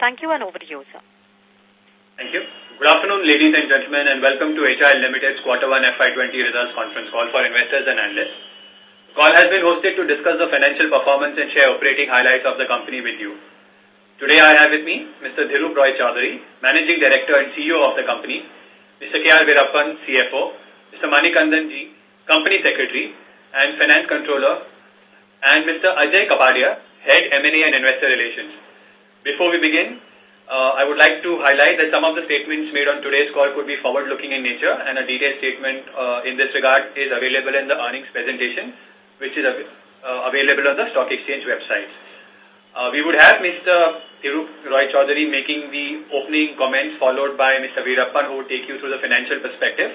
Thank you and over to you, sir. Thank you. Good afternoon, ladies and gentlemen, and welcome to HIL Limited's Quarter 1 FY20 results conference call for investors and analysts. The call has been hosted to discuss the financial performance and share operating highlights of the company with you. Today I have with me Mr. Dhirup Roy Chowdhury, Managing Director and CEO of the company, Mr. K.R. Veerappan, CFO, Mr. Manikandan Ji, Company Secretary and Finance Controller, and Mr. Ajay Kapadia, Head M&A and Investor Relations. Before we begin, uh, I would like to highlight that some of the statements made on today's call could be forward-looking in nature and a detailed statement uh, in this regard is available in the earnings presentation which is av uh, available on the stock exchange website. Uh, we would have Mr. Roy Chaudhary making the opening comments followed by Mr. Veerappan who will take you through the financial perspective.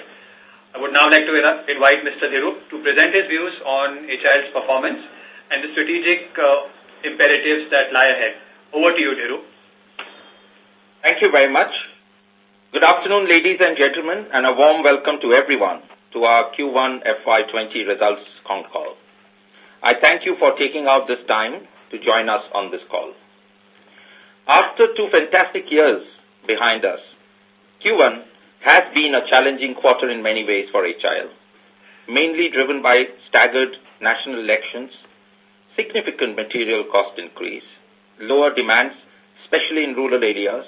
I would now like to invite Mr. Dhirup to present his views on HIL's performance and the strategic uh, imperatives that lie ahead. Over to you, Dhirup. Thank you very much. Good afternoon, ladies and gentlemen, and a warm welcome to everyone to our Q1 FY20 results con call. I thank you for taking out this time to join us on this call. After two fantastic years behind us, Q1 has been a challenging quarter in many ways for HIL, mainly driven by staggered national elections, significant material cost increase, lower demands, especially in rural areas,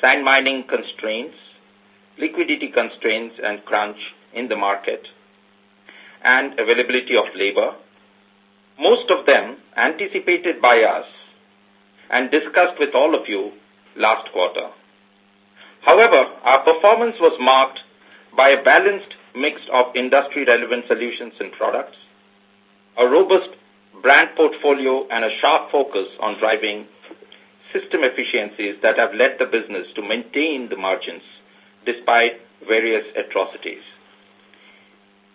sand mining constraints, liquidity constraints and crunch in the market, and availability of labor, most of them anticipated by us and discussed with all of you last quarter. However, our performance was marked by a balanced mix of industry-relevant solutions and products, a robust brand portfolio, and a sharp focus on driving system efficiencies that have led the business to maintain the margins despite various atrocities.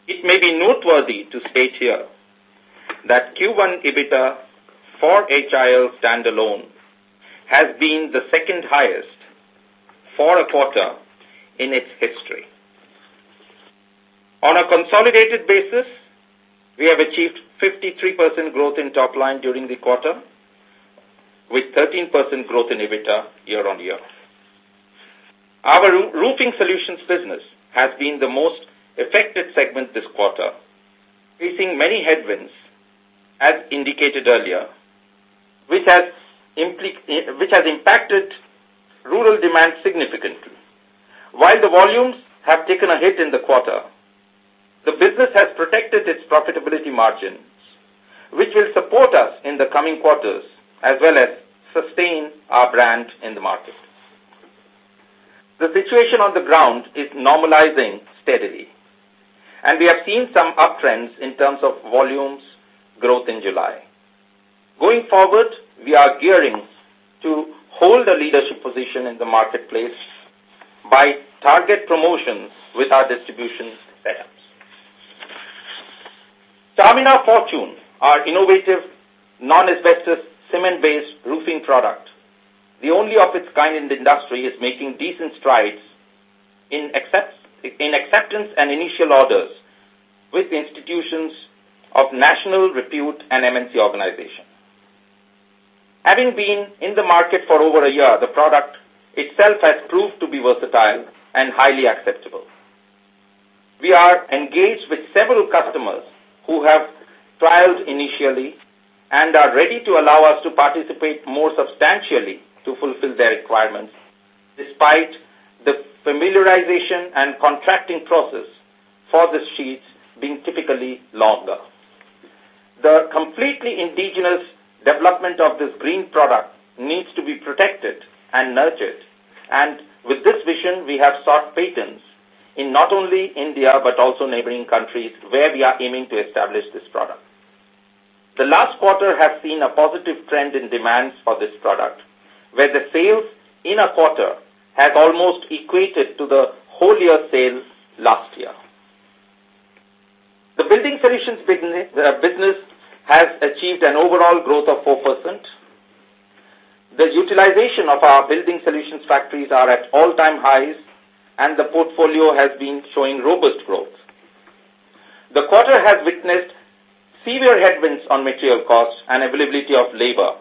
It may be noteworthy to state here that Q1 EBITDA for HIL standalone has been the second highest for a quarter in its history. On a consolidated basis, we have achieved 53% growth in top line during the quarter with 13% growth in EBITDA year-on-year. Our roofing solutions business has been the most affected segment this quarter, facing many headwinds, as indicated earlier, which has, which has impacted rural demand significantly. While the volumes have taken a hit in the quarter, the business has protected its profitability margins, which will support us in the coming quarters as well as sustain our brand in the market. The situation on the ground is normalizing steadily, and we have seen some uptrends in terms of volumes growth in July. Going forward, we are gearing to hold a leadership position in the marketplace by target promotions with our distribution setups. Charminar Fortune, our innovative non-asbestos cement-based roofing product, the only of its kind in the industry, is making decent strides in, accept, in acceptance and initial orders with institutions of national repute and MNC organization. Having been in the market for over a year, the product itself has proved to be versatile and highly acceptable. We are engaged with several customers who have trialed initially and are ready to allow us to participate more substantially to fulfill their requirements, despite the familiarization and contracting process for the sheets being typically longer. The completely indigenous development of this green product needs to be protected and nurtured, and with this vision, we have sought patents in not only India but also neighboring countries where we are aiming to establish this product. The last quarter has seen a positive trend in demands for this product, where the sales in a quarter has almost equated to the whole year sales last year. The building solutions business, business has achieved an overall growth of 4%. The utilization of our building solutions factories are at all-time highs and the portfolio has been showing robust growth. The quarter has witnessed severe headwinds on material costs and availability of labor,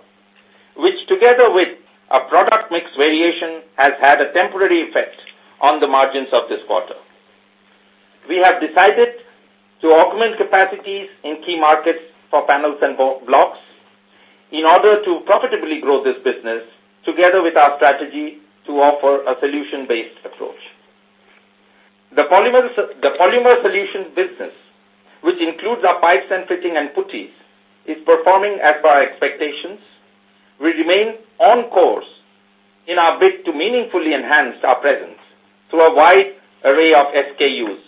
which together with a product mix variation has had a temporary effect on the margins of this quarter. We have decided to augment capacities in key markets for panels and blocks in order to profitably grow this business together with our strategy to offer a solution-based approach. The polymer, the polymer solution business, which includes our pipes and fitting and putties, is performing as per our expectations. We remain on course in our bid to meaningfully enhance our presence through a wide array of SKUs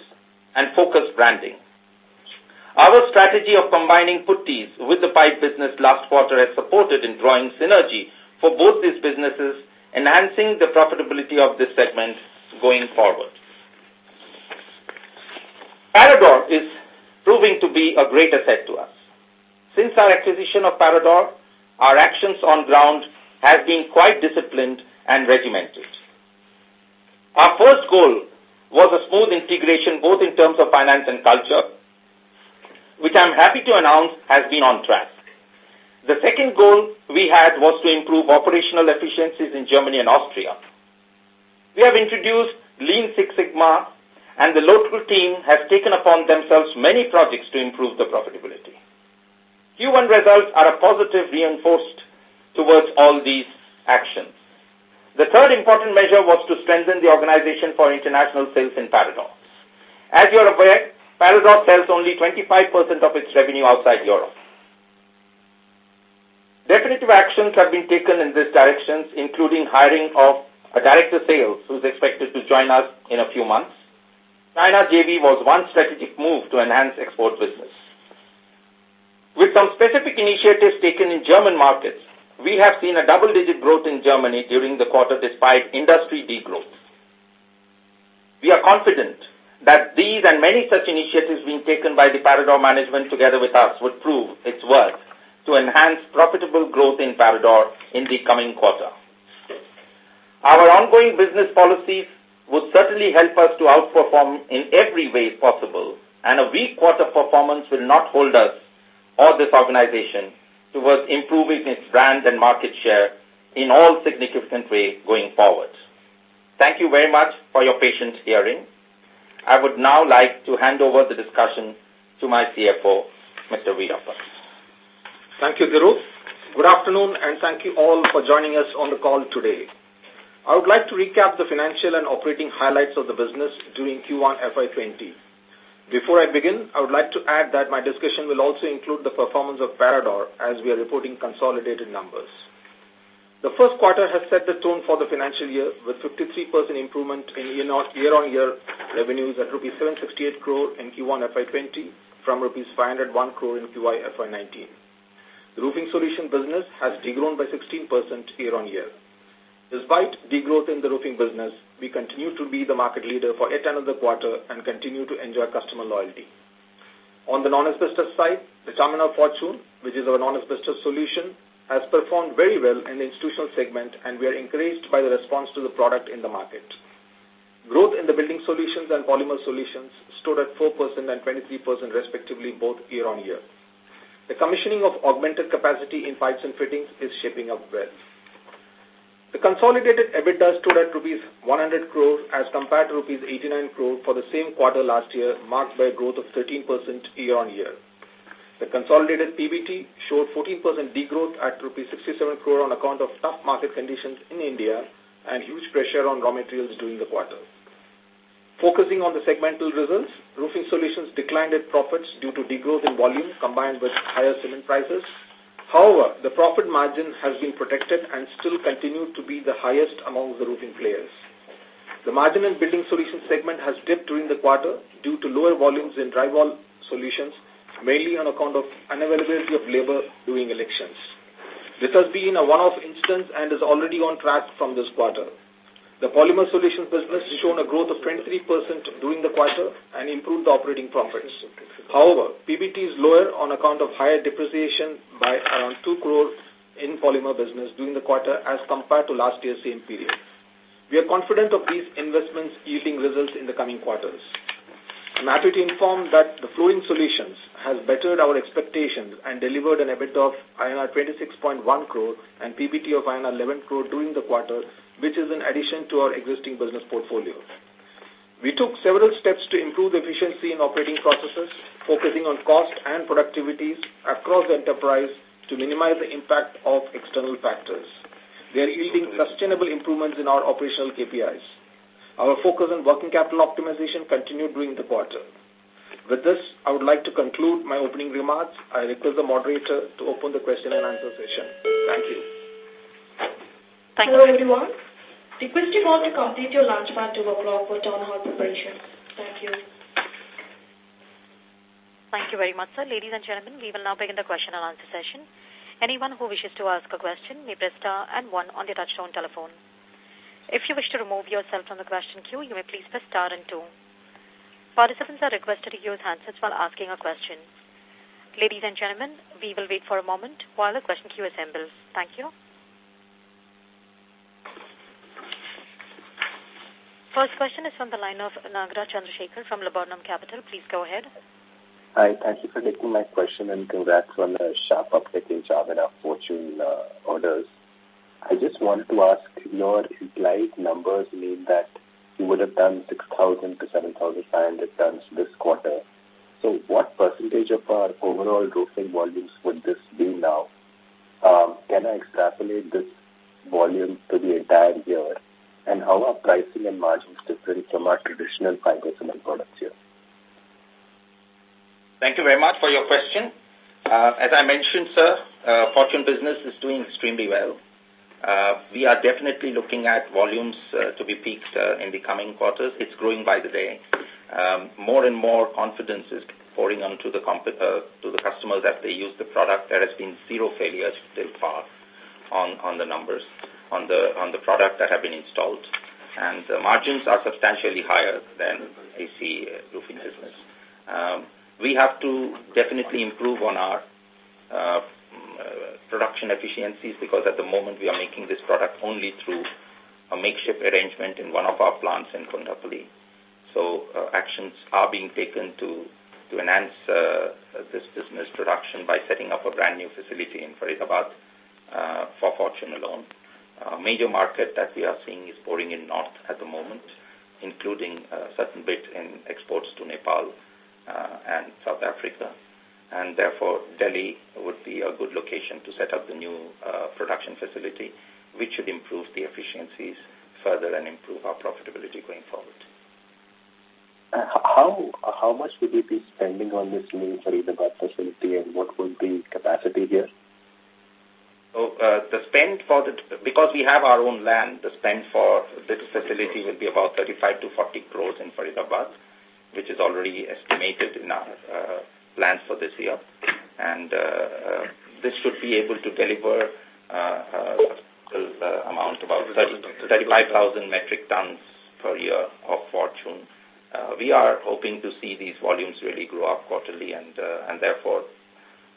and focused branding. Our strategy of combining putties with the pipe business last quarter has supported in drawing synergy for both these businesses, enhancing the profitability of this segment going forward. Parador is proving to be a great asset to us. Since our acquisition of Parador, our actions on ground have been quite disciplined and regimented. Our first goal was a smooth integration both in terms of finance and culture, which I'm happy to announce has been on track. The second goal we had was to improve operational efficiencies in Germany and Austria. We have introduced Lean Six Sigma and the local team has taken upon themselves many projects to improve the profitability. Q1 results are a positive reinforced towards all these actions. The third important measure was to strengthen the organization for international sales in Parador. As you are aware, Parador sells only 25% of its revenue outside Europe. Definitive actions have been taken in this direction, including hiring of a director sales who is expected to join us in a few months. China JV was one strategic move to enhance export business. With some specific initiatives taken in German markets, we have seen a double-digit growth in Germany during the quarter despite industry degrowth. We are confident that these and many such initiatives being taken by the Parador management together with us would prove its worth to enhance profitable growth in Parador in the coming quarter. Our ongoing business policies would certainly help us to outperform in every way possible, and a weak quarter performance will not hold us or this organization towards improving its brand and market share in all significant way going forward. Thank you very much for your patient hearing. I would now like to hand over the discussion to my CFO, Mr. Veerappan. Thank you, Dhiru. Good afternoon, and thank you all for joining us on the call today. I would like to recap the financial and operating highlights of the business during Q1 FY20. Before I begin, I would like to add that my discussion will also include the performance of Parador as we are reporting consolidated numbers. The first quarter has set the tone for the financial year with 53% improvement in year-on-year revenues at rupees 768 crore in Q1 FY20 from rupees 501 crore in Q1 FY19. The roofing solution business has degrown by 16% year-on-year. Despite degrowth in the roofing business, we continue to be the market leader for yet another quarter and continue to enjoy customer loyalty. On the non-asbestos side, the Charminar Fortune, which is our non-asbestos solution, has performed very well in the institutional segment, and we are encouraged by the response to the product in the market. Growth in the building solutions and polymer solutions stood at 4% and 23% respectively both year-on-year. The commissioning of augmented capacity in pipes and fittings is shaping up well. The consolidated EBITDA stood at rupees 100 crore as compared to rupees 89 crore for the same quarter last year, marked by a growth of 13% year-on-year. The consolidated PBT showed 14% degrowth at rupees 67 crore on account of tough market conditions in India and huge pressure on raw materials during the quarter. Focusing on the segmental results, roofing solutions declined its profits due to degrowth in volume combined with higher cement prices. However, the profit margin has been protected and still continued to be the highest among the roofing players. The margin in building solutions segment has dipped during the quarter due to lower volumes in drywall solutions mainly on account of unavailability of labor during elections. This has been a one-off instance and is already on track from this quarter. The polymer solutions business shown a growth of 23% during the quarter and improved the operating profits. However, PBT is lower on account of higher depreciation by around 2 crore in polymer business during the quarter as compared to last year's same period. We are confident of these investments yielding results in the coming quarters. I'm happy to inform that the Flooring Solutions has bettered our expectations and delivered an EBIT of INR 26.1 crore and PBT of INR 11 crore during the quarter, which is in addition to our existing business portfolio. We took several steps to improve efficiency in operating processes, focusing on cost and productivities across the enterprise to minimize the impact of external factors. They are yielding sustainable improvements in our operational KPIs. Our focus on working capital optimization continued during the quarter. With this, I would like to conclude my opening remarks. I request the moderator to open the question and answer session. Thank you. Thank Hello, everyone. Request you all to complete your lunch by 2 o'clock for town hall preparation. Thank you. Thank you very much, sir. Ladies and gentlemen, we will now begin the question and answer session. Anyone who wishes to ask a question may press star and one on the touchtone telephone. If you wish to remove yourself from the question queue, you may please press star and two. Participants are requested to use handsets while asking a question. Ladies and gentlemen, we will wait for a moment while the question queue assembles. Thank you. First question is from the line of Nagra Chandrasekhar from Laburnum Capital. Please go ahead. Hi, thank you for taking my question and congrats on the sharp uptick in Charminar Fortune uh, orders. I just wanted to ask, your implied numbers mean that you would have done 6,000 to 7,500 tons this quarter. So what percentage of our overall roofing volumes would this be now? Um, can I extrapolate this volume to the entire year? And how are pricing and margins different from our traditional fiber cement products here? Thank you very much for your question. Uh, as I mentioned, sir, uh, Fortune business is doing extremely well. Uh, we are definitely looking at volumes uh, to be peaked uh, in the coming quarters. It's growing by the day. Um, more and more confidence is pouring onto the uh, to the customers that they use the product. There has been zero failures till far on on the numbers on the on the product that have been installed, and the margins are substantially higher than AC roofing business. Um, we have to definitely improve on our uh, production efficiencies because at the moment we are making this product only through a makeshift arrangement in one of our plants in Kondapalli. So uh, actions are being taken to to enhance uh, this business production by setting up a brand new facility in Faridabad uh, for Fortune alone. A major market that we are seeing is pouring in north at the moment, including a certain bit in exports to Nepal uh, and South Africa and therefore Delhi would be a good location to set up the new uh, production facility, which should improve the efficiencies further and improve our profitability going forward. Uh, how how much would you be spending on this new Faridabad facility and what would be capacity here? So uh, the spend for the because we have our own land, the spend for this facility will be about 35 to 40 crores in Faridabad, which is already estimated in our uh, plans for this year. And uh, uh, this should be able to deliver uh, amount about 35,000 metric tons per year of Fortune. Uh, we are hoping to see these volumes really grow up quarterly and, uh, and therefore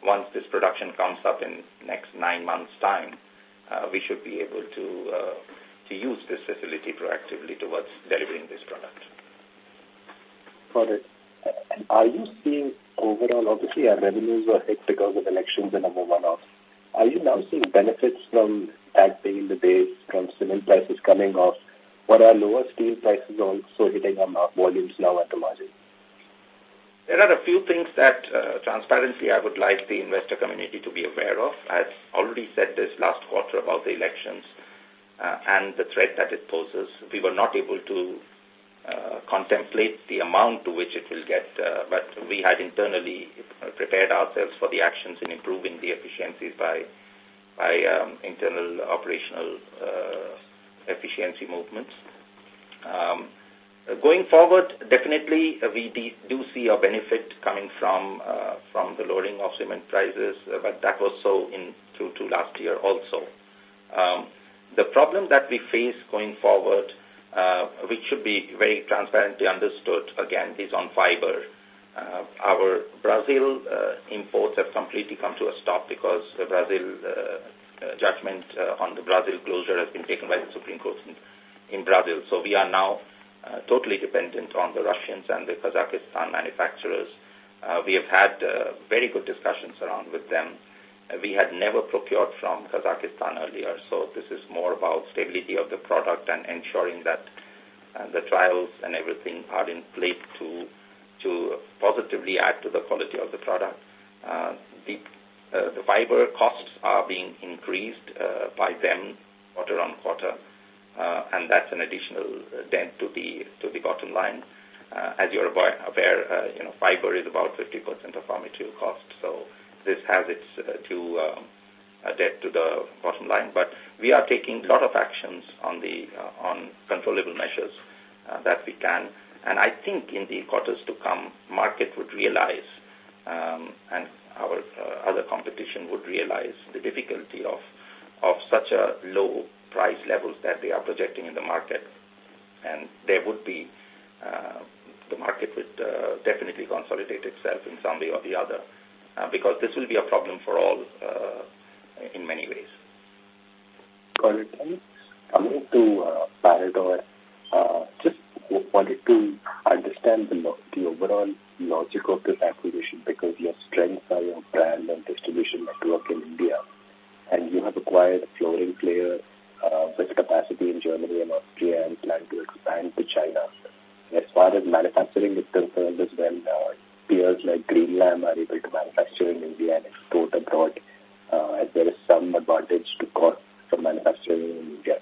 once this production comes up in next nine months' time, uh, we should be able to to use this facility proactively towards delivering this product. Got it. Are you obviously our revenues were hit because of elections and other one-offs. Are you now seeing benefits from that being the base, from cement prices coming off, or are lower steel prices also hitting our volumes now at the margin? There are a few things that uh, transparently I would like the investor community to be aware of. I've already said this last quarter about the elections uh, and the threat that it poses. We were not able to uh, contemplate the amount to which it will get, uh, but we had internally prepared ourselves for the actions in improving the efficiencies by by um, internal operational uh, efficiency movements. Um, going forward, definitely uh, we do see a benefit coming from uh, from the lowering of cement prices, uh, but that was so in through to last year also. Um, the problem that we face going forward uh, which should be very transparently understood, again, is on fiber. Uh, our Brazil uh, imports have completely come to a stop because the Brazil uh, uh, judgment uh, on the Brazil closure has been taken by the Supreme Court in, in Brazil. So we are now uh, totally dependent on the Russians and the Kazakhstan manufacturers. Uh, we have had uh, very good discussions around with them. We had never procured from Kazakhstan earlier, so this is more about stability of the product and ensuring that uh, the trials and everything are in place to to positively add to the quality of the product. Uh, the, uh, the fiber costs are being increased uh, by them quarter on quarter, uh, and that's an additional dent to the to the bottom line. Uh, as you're aware, uh, you know, fiber is about 50% of our material cost, so this has its uh, due um, uh, debt to the bottom line. But we are taking a lot of actions on the uh, on controllable measures that we can, and I think in the quarters to come, market would realize, um, and our other competition would realize the difficulty of of such a low price levels that they are projecting in the market, and there would be uh, the market would uh, definitely consolidate itself in some way or the other, uh, because this will be a problem for all uh, in many ways. Got it. Coming to uh, Parador, uh, just wanted to understand the, the overall logic of this acquisition because your strengths are your brand and distribution network in India and you have acquired a flooring player uh, with capacity in Germany and Austria and plan to expand to China. As far as manufacturing is concerned as well, uh, peers like Greenlam are able to manufacture in India and export abroad, uh, as there is some advantage to cost from manufacturing in India.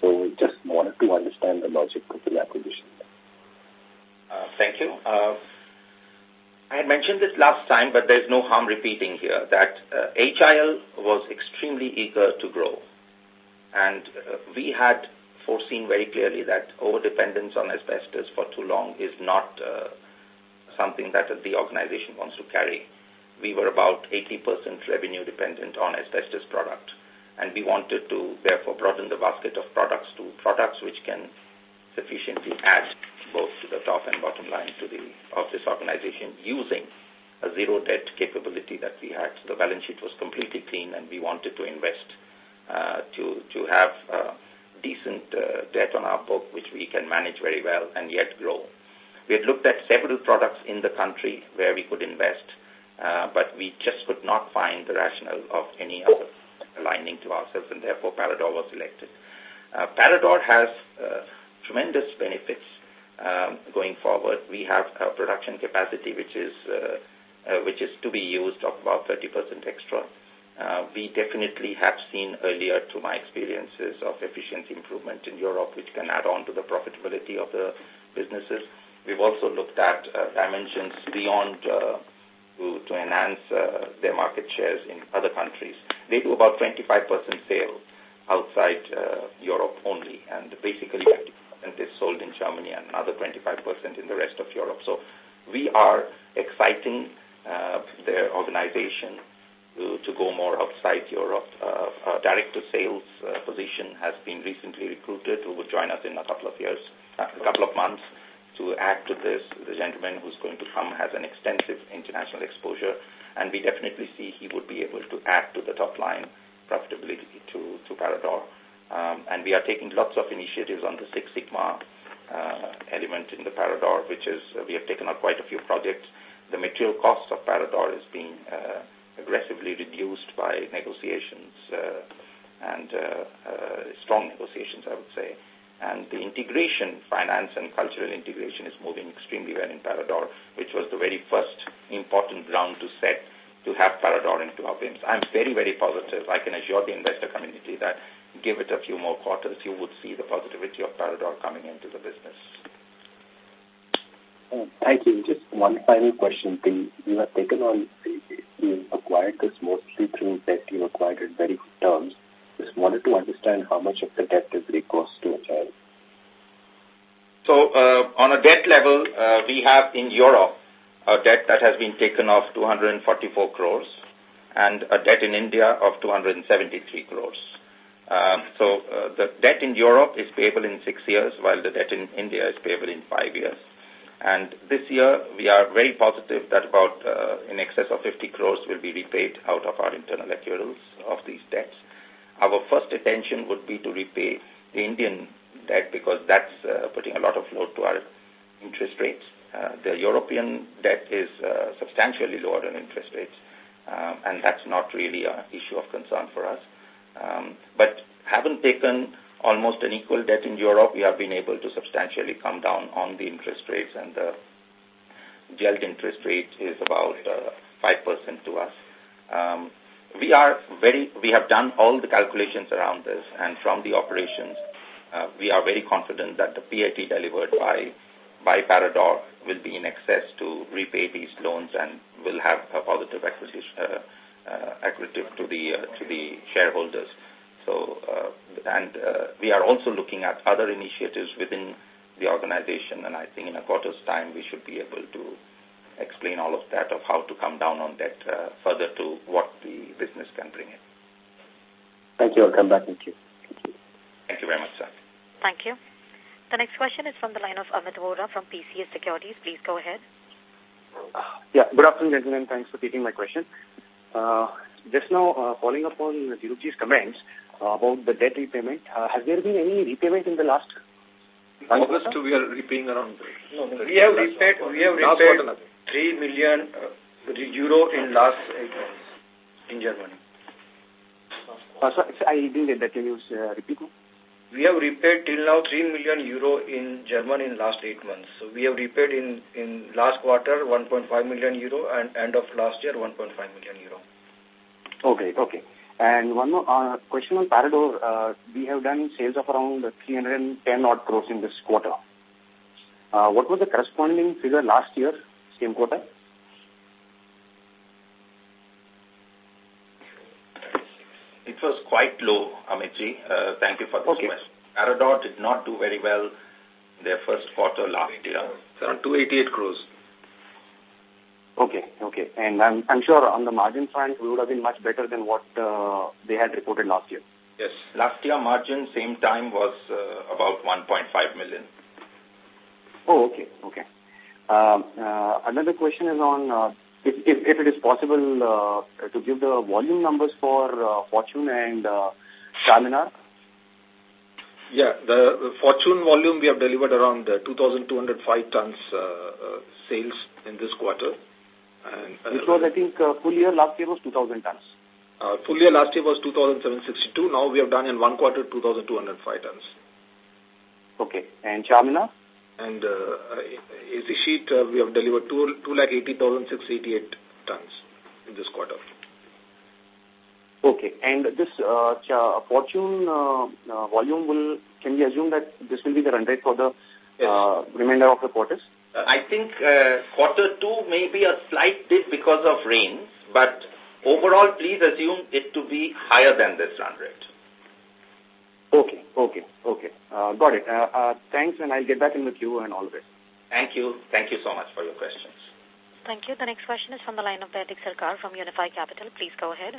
So we just wanted to understand the logic of the acquisition. Uh, thank you. Uh, I had mentioned this last time, but there's no harm repeating here, that uh, HIL was extremely eager to grow. And uh, we had foreseen very clearly that over-dependence on asbestos for too long is not uh, something that the organization wants to carry. We were about 80% revenue dependent on asbestos product. And we wanted to, therefore, broaden the basket of products to products which can sufficiently add both to the top and bottom line to the of this organization using a zero debt capability that we had. The balance sheet was completely clean and we wanted to invest uh, to, to have uh, decent uh, debt on our book which we can manage very well and yet grow. We had looked at several products in the country where we could invest, uh, but we just could not find the rationale of any other aligning to ourselves and therefore Parador was selected. Uh, Parador has uh, tremendous benefits um, going forward. We have a production capacity which is uh, uh, which is to be used of about 30% extra. Uh, we definitely have seen earlier to my experiences of efficiency improvement in Europe, which can add on to the profitability of the businesses. We've also looked at uh, dimensions beyond uh, to, to enhance uh, their market shares in other countries. They do about 25% sale outside uh, Europe only, and basically 50% is sold in Germany and another 25% in the rest of Europe. So we are exciting uh, their organization to, to go more outside Europe. Uh, a direct-to-sales uh, position has been recently recruited who will join us in a couple of years, uh, a couple of months to add to this. The gentleman who's going to come has an extensive international exposure, and we definitely see he would be able to add to the top line profitability to, to Parador. Um, and we are taking lots of initiatives on the Six Sigma uh, element in the Parador, which is uh, we have taken on quite a few projects. The material cost of Parador is being uh, aggressively reduced by negotiations uh, and uh, uh, strong negotiations, I would say. And the integration, finance and cultural integration is moving extremely well in Parador, which was the very first important ground to set to have Parador into our BIMS. I'm very, very positive. I can assure the investor community that give it a few more quarters, you would see the positivity of Parador coming into the business. Uh, thank you. Just one final question. The, you have taken on, you acquired this mostly through debt. You acquired it very good terms. Just wanted to understand how much of the debt is recourse to HIL. So uh, on a debt level, uh, we have in Europe a debt that has been taken off 244 crores and a debt in India of 273 crores. Um, so uh, the debt in Europe is payable in six years, while the debt in India is payable in five years. And this year, we are very positive that about uh, in excess of 50 crores will be repaid out of our internal accruals of these debts. Our first attention would be to repay the Indian debt because that's uh, putting a lot of load to our interest rates. Uh, the European debt is uh, substantially lower than interest rates, um, and that's not really an issue of concern for us. Um, but having taken almost an equal debt in Europe, we have been able to substantially come down on the interest rates, and the GELD interest rate is about uh, 5% to us. Um, we are very, we have done all the calculations around this, and from the operations, uh, we are very confident that the PAT delivered by by Parador will be in excess to repay these loans and will have a positive acquisition, uh, uh, to the uh, to the shareholders. So, uh, and uh, we are also looking at other initiatives within the organization, and I think in a quarter's time we should be able to explain all of that of how to come down on that uh, further to what the business can bring in. Thank you. I'll come back with you. Thank you. Thank you very much, sir. Thank you. The next question is from the line of Amit Vora from PCS Securities. Please go ahead. Yeah, good afternoon, gentlemen. Thanks for taking my question. Uh, just now, uh, following up on Dhirupji's comments uh, about the debt repayment, uh, has there been any repayment in the last August, we are repaying around. No, no, we have repaid. We have repaid 3 million uh, euro in last eight months in Germany. Uh, so, I didn't get that. Can you uh, repeat? We have repaid till now 3 million euro in Germany in last eight months. So we have repaid in, in last quarter 1.5 million euro and end of last year 1.5 million euro. Okay, okay. And one more uh, question on Parador. Uh, we have done sales of around 310 odd crores in this quarter. Uh, what was the corresponding figure last year, same quarter? It was quite low, Amitji. Uh, thank you for this okay. question. Parador did not do very well their first quarter last year. It's around 288 crores. Okay, okay. And I'm, I'm sure on the margin front, we would have been much better than what uh, they had reported last year. Yes. Last year margin, same time, was uh, about 1.5 million. Oh, okay, okay. Uh, uh, another question is on uh, if, if, if it is possible uh, to give the volume numbers for uh, Fortune and uh, Charminar. Yeah, the, the Fortune volume we have delivered around uh, 2,205 tons uh, uh, sales in this quarter. And, uh, Which was, I think, uh, full year last year was 2,000 tons. Uh, full year last year was 2,762. Now we have done in one quarter 2,205 tons. Okay. And Charminar? And uh, AC sheet, uh, we have delivered 2, 2,80,688 tons in this quarter. Okay. And this uh, Fortune uh, uh, volume will, can we assume that this will be the run rate for the yes. uh, remainder of the quarters? Uh, I think uh, quarter two may be a slight dip because of rains, but overall, please assume it to be higher than this run rate. Okay, okay, okay. Uh, got it. Uh, uh, thanks, and I'll get back in the queue and all the best. Thank you. Thank you so much for your questions. Thank you. The next question is from the line of Baidik Sarkar from Unifi Capital. Please go ahead.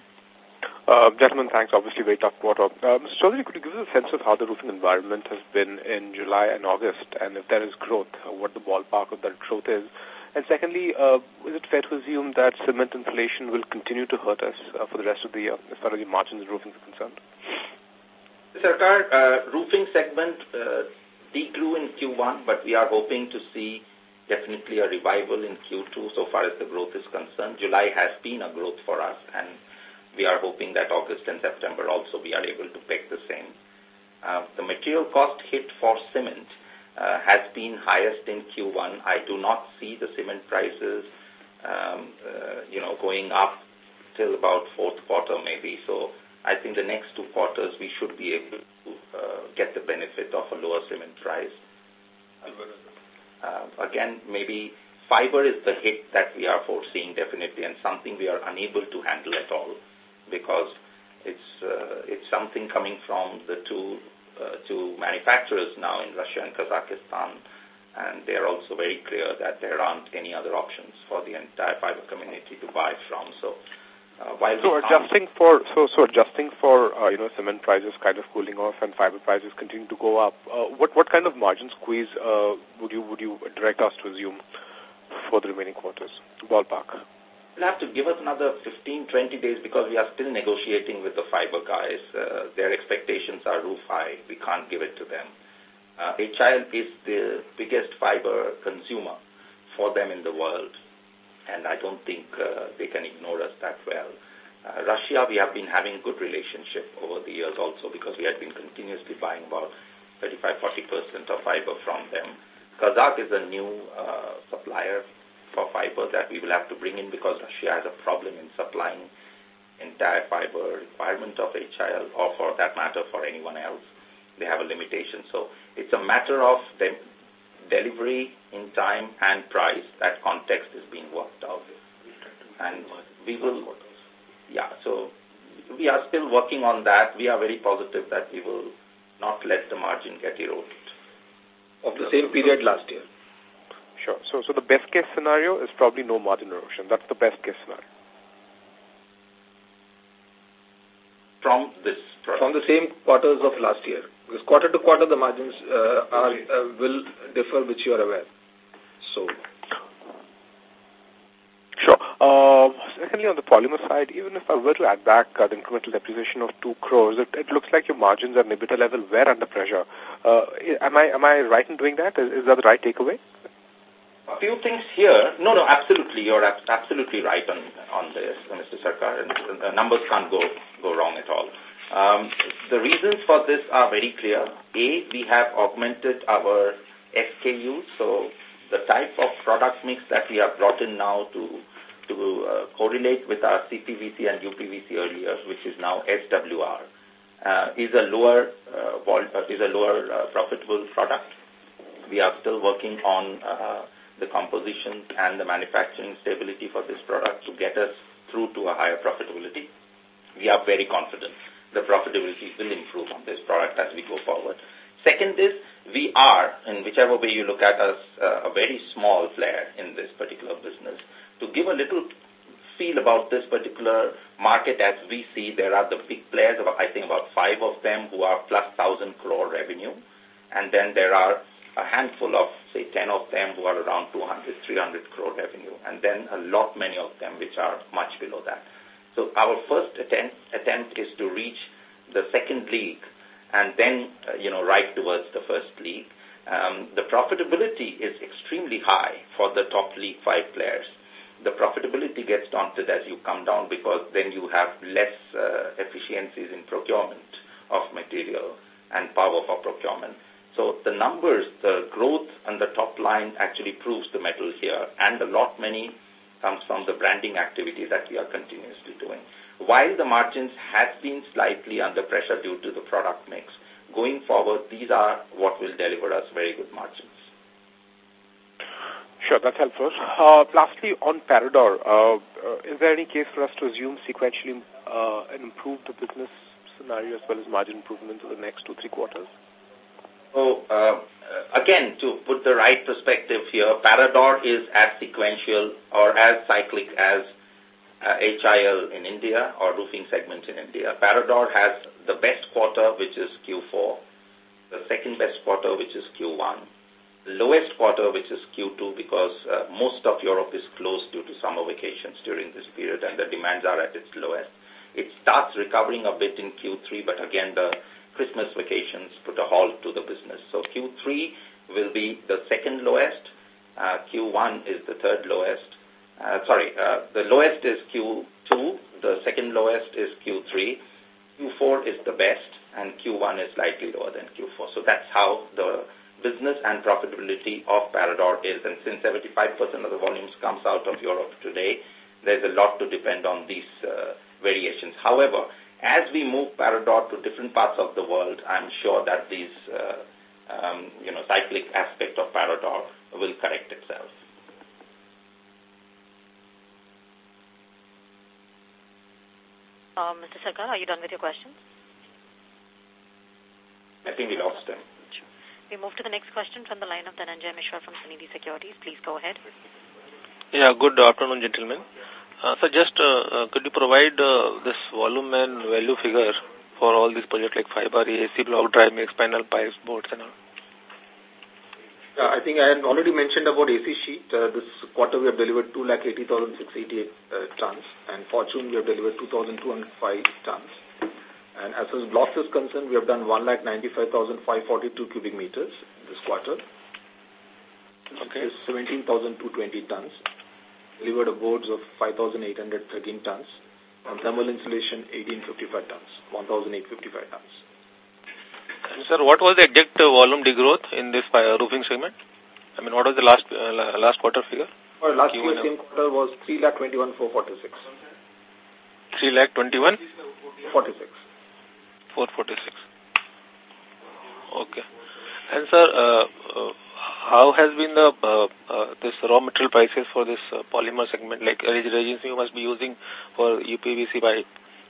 Uh, gentlemen, thanks. Obviously, very tough quarter. Uh, Mr. Chaudhary, could you give us a sense of how the roofing environment has been in July and August, and if there is growth, uh, what the ballpark of that growth is? And secondly, uh, is it fair to assume that cement inflation will continue to hurt us uh, for the rest of the year, as far as the margins in roofing are concerned? Sarkar, uh, roofing segment uh, degrew in Q1, but we are hoping to see definitely a revival in Q2 so far as the growth is concerned. July has been a growth for us, and we are hoping that August and September also we are able to pick the same. Uh, the material cost hit for cement uh, has been highest in Q1. I do not see the cement prices, um, uh, you know, going up till about fourth quarter maybe. So I think the next two quarters we should be able to uh, get the benefit of a lower cement price. Uh, again, maybe fiber is the hit that we are foreseeing definitely and something we are unable to handle at all because it's uh, it's something coming from the two uh, two manufacturers now in Russia and Kazakhstan, and they are also very clear that there aren't any other options for the entire fiber community to buy from. So. Uh, while so adjusting for so so adjusting for uh, you know cement prices kind of cooling off and fiber prices continue to go up, uh, what what kind of margin squeeze uh, would you would you direct us to assume for the remaining quarters, ballpark? will have to give us another 15, 20 days because we are still negotiating with the fiber guys. Uh, their expectations are roof high. We can't give it to them. Uh, HIL is the biggest fiber consumer for them in the world, and I don't think uh, they can ignore us that well. Uh, Russia, we have been having good relationship over the years also because we had been continuously buying about 35-40% of fiber from them. Kazakh is a new uh, supplier for fiber that we will have to bring in because Russia has a problem in supplying entire fiber requirement of HIL or for that matter for anyone else. They have a limitation. So it's a matter of them delivery in time and price. That context is being worked out. And we will, yeah, so we are still working on that. We are very positive that we will not let the margin get eroded. Of the same period last year. Sure. So, so the best case scenario is probably no margin erosion. That's the best case scenario. From this product. From the same quarters of last year. Because quarter to quarter the margins uh, are uh, will differ, which you are aware. So. Sure. Uh, secondly, on the polymer side, even if I were to add back uh, the incremental depreciation of 2 crores, it, it looks like your margins at EBITDA level were under pressure. Uh, am I am I right in doing that? Is, is that the right takeaway? A few things here. No, no, absolutely. You're absolutely right on, on this, Mr. Sarkar. And the numbers can't go, go wrong at all. Um, the reasons for this are very clear. A, we have augmented our SKU, so the type of product mix that we have brought in now to to uh, correlate with our CPVC and UPVC earlier, which is now SWR, uh, is a lower uh, uh, is a lower uh, profitable product. We are still working on uh, the composition and the manufacturing stability for this product to get us through to a higher profitability. We are very confident the profitability will improve on this product as we go forward. Second is, we are, in whichever way you look at us, uh, a very small player in this particular business. To give a little feel about this particular market as we see, there are the big players, I think about five of them who are plus thousand crore revenue. And then there are a handful of, say, 10 of them who are around 200, 300 crore revenue. And then a lot many of them which are much below that. So our first attempt, attempt is to reach the second league and then, uh, you know, right towards the first league. Um, the profitability is extremely high for the top league five players. The profitability gets daunted as you come down because then you have less uh, efficiencies in procurement of material and power for procurement. So the numbers, the growth and the top line actually proves the metal here and a lot many comes from the branding activity that we are continuously doing. While the margins have been slightly under pressure due to the product mix, going forward, these are what will deliver us very good margins. Sure, that's helpful. Uh, lastly, on Parador, uh, uh, is there any case for us to assume sequentially uh, and improve the business scenario as well as margin improvement in the next two, three quarters? So, uh, again, to put the right perspective here, Parador is as sequential or as cyclic as uh, HIL in India or roofing segment in India. Parador has the best quarter, which is Q4, the second best quarter, which is Q1, lowest quarter, which is Q2, because uh, most of Europe is closed due to summer vacations during this period and the demands are at its lowest. It starts recovering a bit in Q3, but again, the Christmas vacations put a halt to the business. So Q3 will be the second lowest. Uh, Q1 is the third lowest. Uh, sorry, uh, the lowest is Q2, the second lowest is Q3. Q4 is the best, and Q1 is slightly lower than Q4. So that's how the business and profitability of Parador is. And since 75% of the volumes comes out of Europe today, there's a lot to depend on these uh, variations. However, as we move Parador to different parts of the world, I'm sure that these, uh, um, you know, cyclic aspect of Parador will correct itself. Uh, Mr. Sarkar, are you done with your questions? I think we lost him. Sure. We move to the next question from the line of Dhananjay Mishra from Sunidhi Securities. Please go ahead. Yeah, good afternoon, gentlemen. Uh, so just uh, uh, could you provide uh, this volume and value figure for all these projects like fiber, AC block, dry mix, panel pipes, boards and all? Yeah, I think I had already mentioned about AC sheet. Uh, this quarter we have delivered 2,80,688 uh, tons and Fortune we have delivered 2,205 tons. And as far as blocks is concerned, we have done 1,95,542 cubic meters this quarter. Okay. 17,220 tons. Delivered boards of 5,813 tons. On thermal insulation, 1855 tons, 1,855 tons. And sir, what was the exact volume degrowth in this roofing segment? I mean, what was the last uh, last quarter figure? Or last year, same quarter was 3 lakh 21 446. 3 lakh 21? 46. 446. Okay. And sir, uh, uh, how has been the uh, uh, this raw material prices for this uh, polymer segment? Like resins you must be using for UPVC pipe.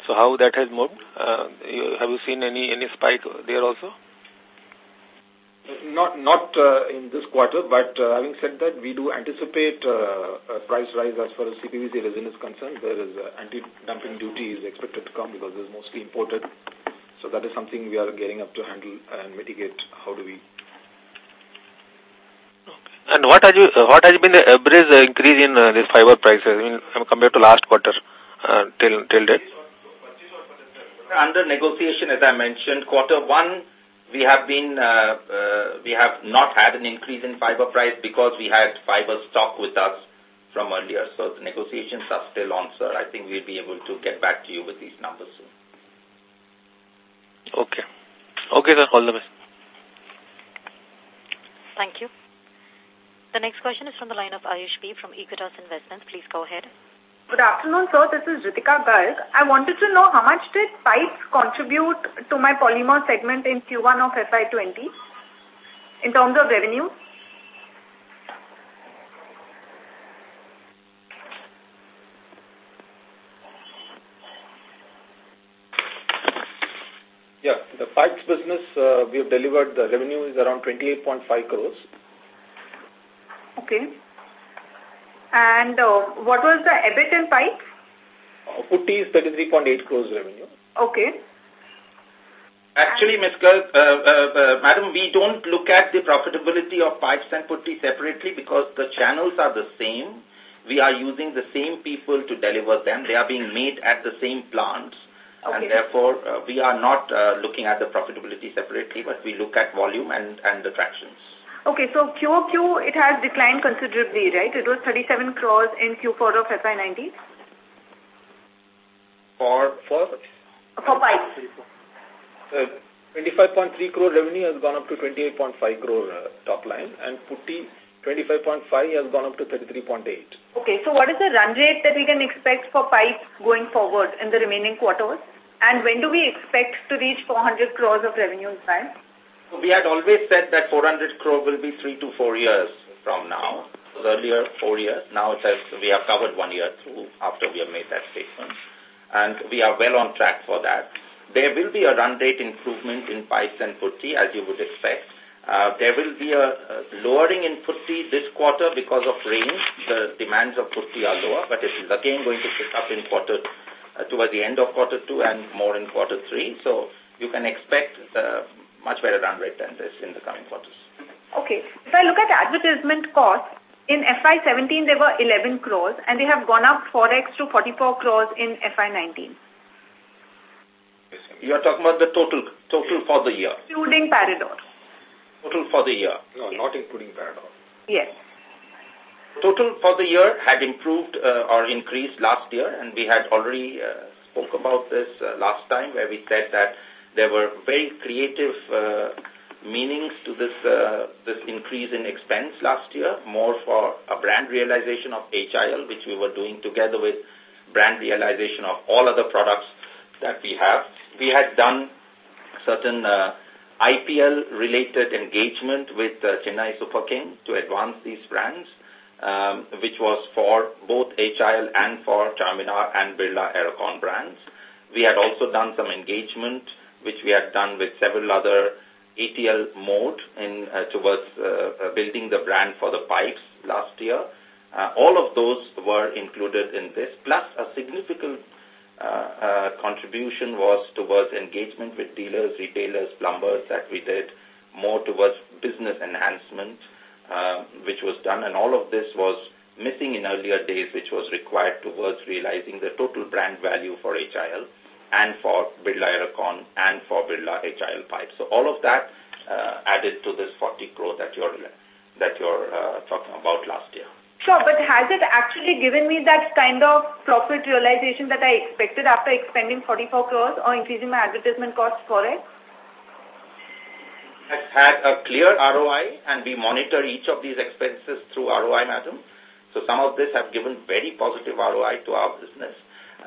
So how that has moved? Uh, you, have you seen any any spike there also? Not not uh, in this quarter, but uh, having said that, we do anticipate uh, a price rise as far as CPVC resin is concerned. There is uh, anti-dumping duty is expected to come because it is mostly imported. So that is something we are gearing up to handle and mitigate. How do we and what has, you, uh, what has been the average uh, increase in uh, this fiber prices I mean, compared to last quarter uh, till till date? Under negotiation, as I mentioned, quarter one we have been uh, uh, we have not had an increase in fiber price because we had fiber stock with us from earlier. So the negotiations are still on, sir. I think we'll be able to get back to you with these numbers soon. Okay. Okay, sir. All the best. Thank you. The next question is from the line of Ayush B. from Equitas Investments. Please go ahead. Good afternoon, sir. This is Ritika Garg. I wanted to know how much did pipes contribute to my polymer segment in Q1 of FY20 in terms of revenue? Yeah, the pipes business, uh, we have delivered, the revenue is around 28.5 crores. Okay. And uh, what was the EBIT in pipes? Uh, putty is 33.8 crores revenue. Okay. Actually, Ms. Garg, uh, uh, uh, Madam, we don't look at the profitability of pipes and putty separately because the channels are the same. We are using the same people to deliver them. They are being made at the same plants. Okay. And therefore, uh, we are not uh, looking at the profitability separately, but we look at volume and, and the tractions. Okay, so QOQ, it has declined considerably, right? It was 37 crores in Q4 of FY19? For? For? For pipes. Uh, 25.3 crore revenue has gone up to 28.5 crore uh, top line and putty 25.5 has gone up to 33.8. Okay, so what is the run rate that we can expect for pipes going forward in the remaining quarters? And when do we expect to reach 400 crores of revenues by? We had always said that 400 crore will be three to four years from now. Earlier, four years. Now it has, we have covered one year through after we have made that statement. And we are well on track for that. There will be a run rate improvement in pipes and putty, as you would expect. Uh, there will be a, a lowering in putty this quarter because of rain. The demands of putty are lower, but it is again going to pick up in quarter uh, towards the end of quarter two and more in quarter three. So you can expect uh, much better run rate than this in the coming quarters. Okay. If I look at advertisement costs, in FY17 they were 11 crores and they have gone up 4x to 44 crores in FY19. You are talking about the total total for the year. Including Parador. Total for the year. No, not including Parador. Yes. Total for the year had improved uh, or increased last year and we had already uh, spoke about this uh, last time where we said that there were very creative uh, meanings to this uh, this increase in expense last year, more for a brand realization of HIL, which we were doing together with brand realization of all other products that we have. We had done certain uh, IPL-related engagement with Chennai Super King to advance these brands, um, which was for both HIL and for Charminar and Birla Aerocon brands. We had also done some engagement, which we had done with several other ATL mode in uh, towards uh, uh, building the brand for the pipes last year. Uh, all of those were included in this, plus a significant uh, uh, contribution was towards engagement with dealers, retailers, plumbers that we did, more towards business enhancement, uh, which was done, and all of this was missing in earlier days, which was required towards realizing the total brand value for HIL. And for Birla Aerocon and for Birla HIL pipes. So all of that uh, added to this 40 crore that you're, that you're uh, talking about last year. Sure, but has it actually given me that kind of profit realization that I expected after expending 44 crores or increasing my advertisement costs for it? Has had a clear ROI and we monitor each of these expenses through ROI, madam. So some of this have given very positive ROI to our business.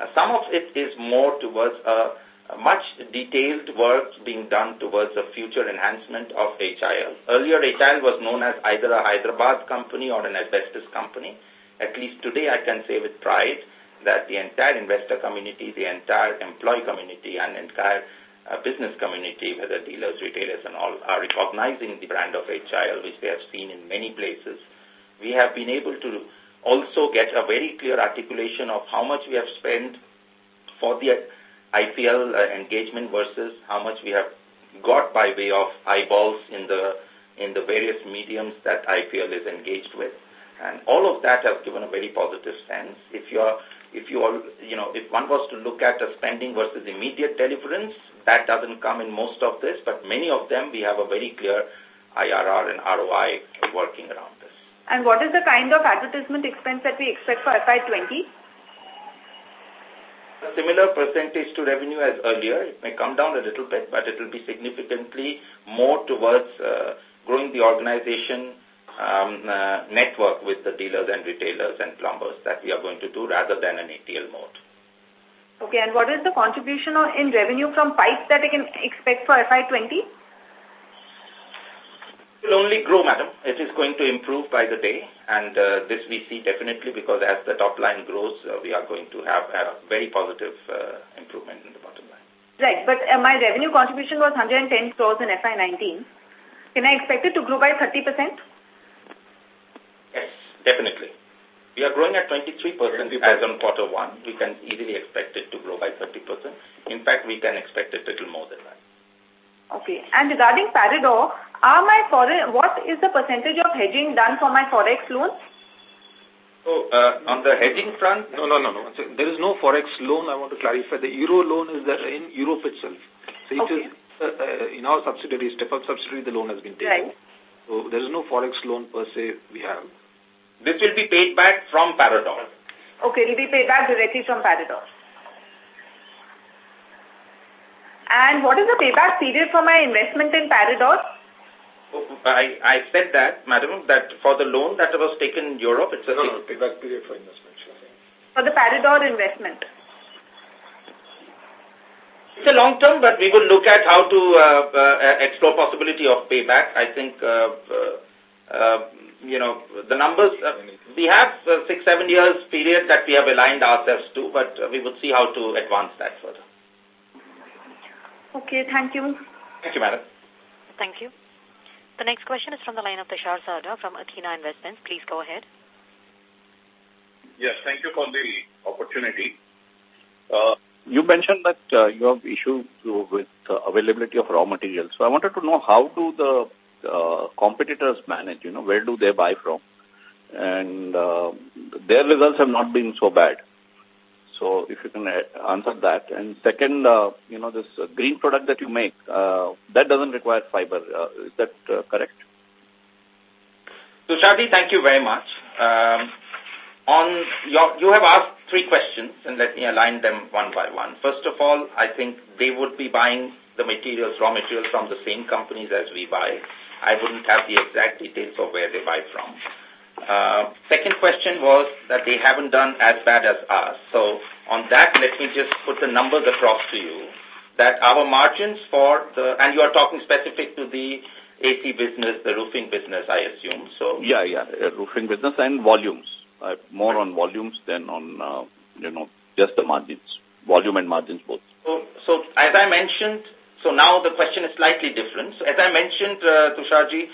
Uh, some of it is more towards a much detailed work being done towards the future enhancement of HIL. Earlier, HIL was known as either a Hyderabad company or an asbestos company. At least today, I can say with pride that the entire investor community, the entire employee community, and entire uh, business community, whether dealers, retailers, and all, are recognizing the brand of HIL, which they have seen in many places. We have been able to also get a very clear articulation of how much we have spent for the IPL uh, engagement versus how much we have got by way of eyeballs in the in the various mediums that IPL is engaged with. And all of that has given a very positive sense. If you are, if you all, you know, if one was to look at a spending versus immediate deliverance, that doesn't come in most of this, but many of them we have a very clear IRR and ROI working around. And what is the kind of advertisement expense that we expect for FY20? a similar percentage to revenue as earlier. It may come down a little bit, but it will be significantly more towards uh, growing the organization um, uh, network with the dealers and retailers and plumbers that we are going to do rather than an ATL mode. Okay, and what is the contribution in revenue from pipes that I can expect for FY20? Will only grow, madam. It is going to improve by the day, and uh, this we see definitely because as the top line grows, uh, we are going to have a very positive uh, improvement in the bottom line. Right, but uh, my revenue contribution was 110 crores in FY19. Can I expect it to grow by 30%? Yes, definitely. We are growing at 23% as on quarter one. We can easily expect it to grow by 30%. In fact, we can expect it a little more than that. Okay. And regarding Parador, are my foreign, what is the percentage of hedging done for my forex loans? So, uh, on the hedging front? No, no, no, no. There is no forex loan. I want to clarify. The euro loan is there in Europe itself. So it okay. is uh, uh, in our subsidiary, step up subsidiary, the loan has been taken. Right. So there is no forex loan per se we have. This will be paid back from Parador. Okay, it will be paid back directly from Parador. And what is the payback period for my investment in Parador? I, I said that, madam, that for the loan that was taken in Europe, it's a... No, no, payback period for investment. For the Parador investment. It's a long term, but we will look at how to uh, uh, explore possibility of payback. I think, uh, uh, uh you know, the numbers, uh, we have six, seven years period that we have aligned ourselves to, but we would see how to advance that further. Okay, thank you. Thank you, madam. Thank you. The next question is from the line of Tushar Sarda from Athena Investments. Please go ahead. Yes, thank you for the opportunity. Uh, you mentioned that uh, you have issues with uh, availability of raw materials. So I wanted to know how do the uh, competitors manage, you know, where do they buy from? And uh, their results have not been so bad. So if you can answer that. And second, uh, you know, this uh, green product that you make, uh, that doesn't require fiber. Uh, is that uh, correct? So, Shadi, thank you very much. Um, on your, you have asked three questions, and let me align them one by one. First of all, I think they would be buying the materials, raw materials from the same companies as we buy. I wouldn't have the exact details of where they buy from. Uh, second question was that they haven't done as bad as us. So on that, let me just put the numbers across to you that our margins for the, and you are talking specific to the AC business, the roofing business, I assume. So Yeah, yeah, roofing business and volumes. Uh, more on volumes than on, uh, you know, just the margins, volume and margins both. So, so as I mentioned, so now the question is slightly different. So as I mentioned, uh, Tusharji,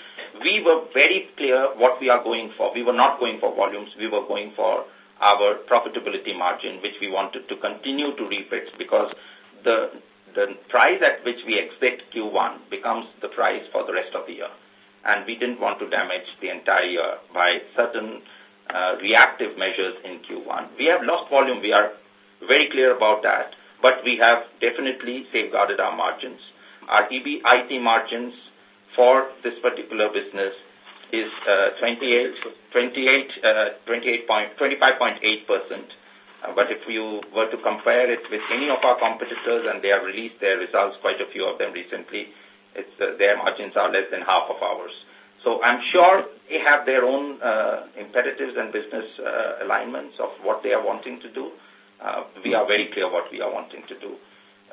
we were very clear what we are going for. We were not going for volumes. We were going for our profitability margin, which we wanted to continue to repeat because the, the price at which we exit Q1 becomes the price for the rest of the year. And we didn't want to damage the entire year by certain uh, reactive measures in Q1. We have lost volume. We are very clear about that. But we have definitely safeguarded our margins. Our EBIT margins for this particular business is uh, 28, 28, uh, 28 25.8%. Uh, but if you were to compare it with any of our competitors, and they have released their results, quite a few of them recently, it's, uh, their margins are less than half of ours. So I'm sure they have their own uh, imperatives and business uh, alignments of what they are wanting to do. Uh, we are very clear what we are wanting to do.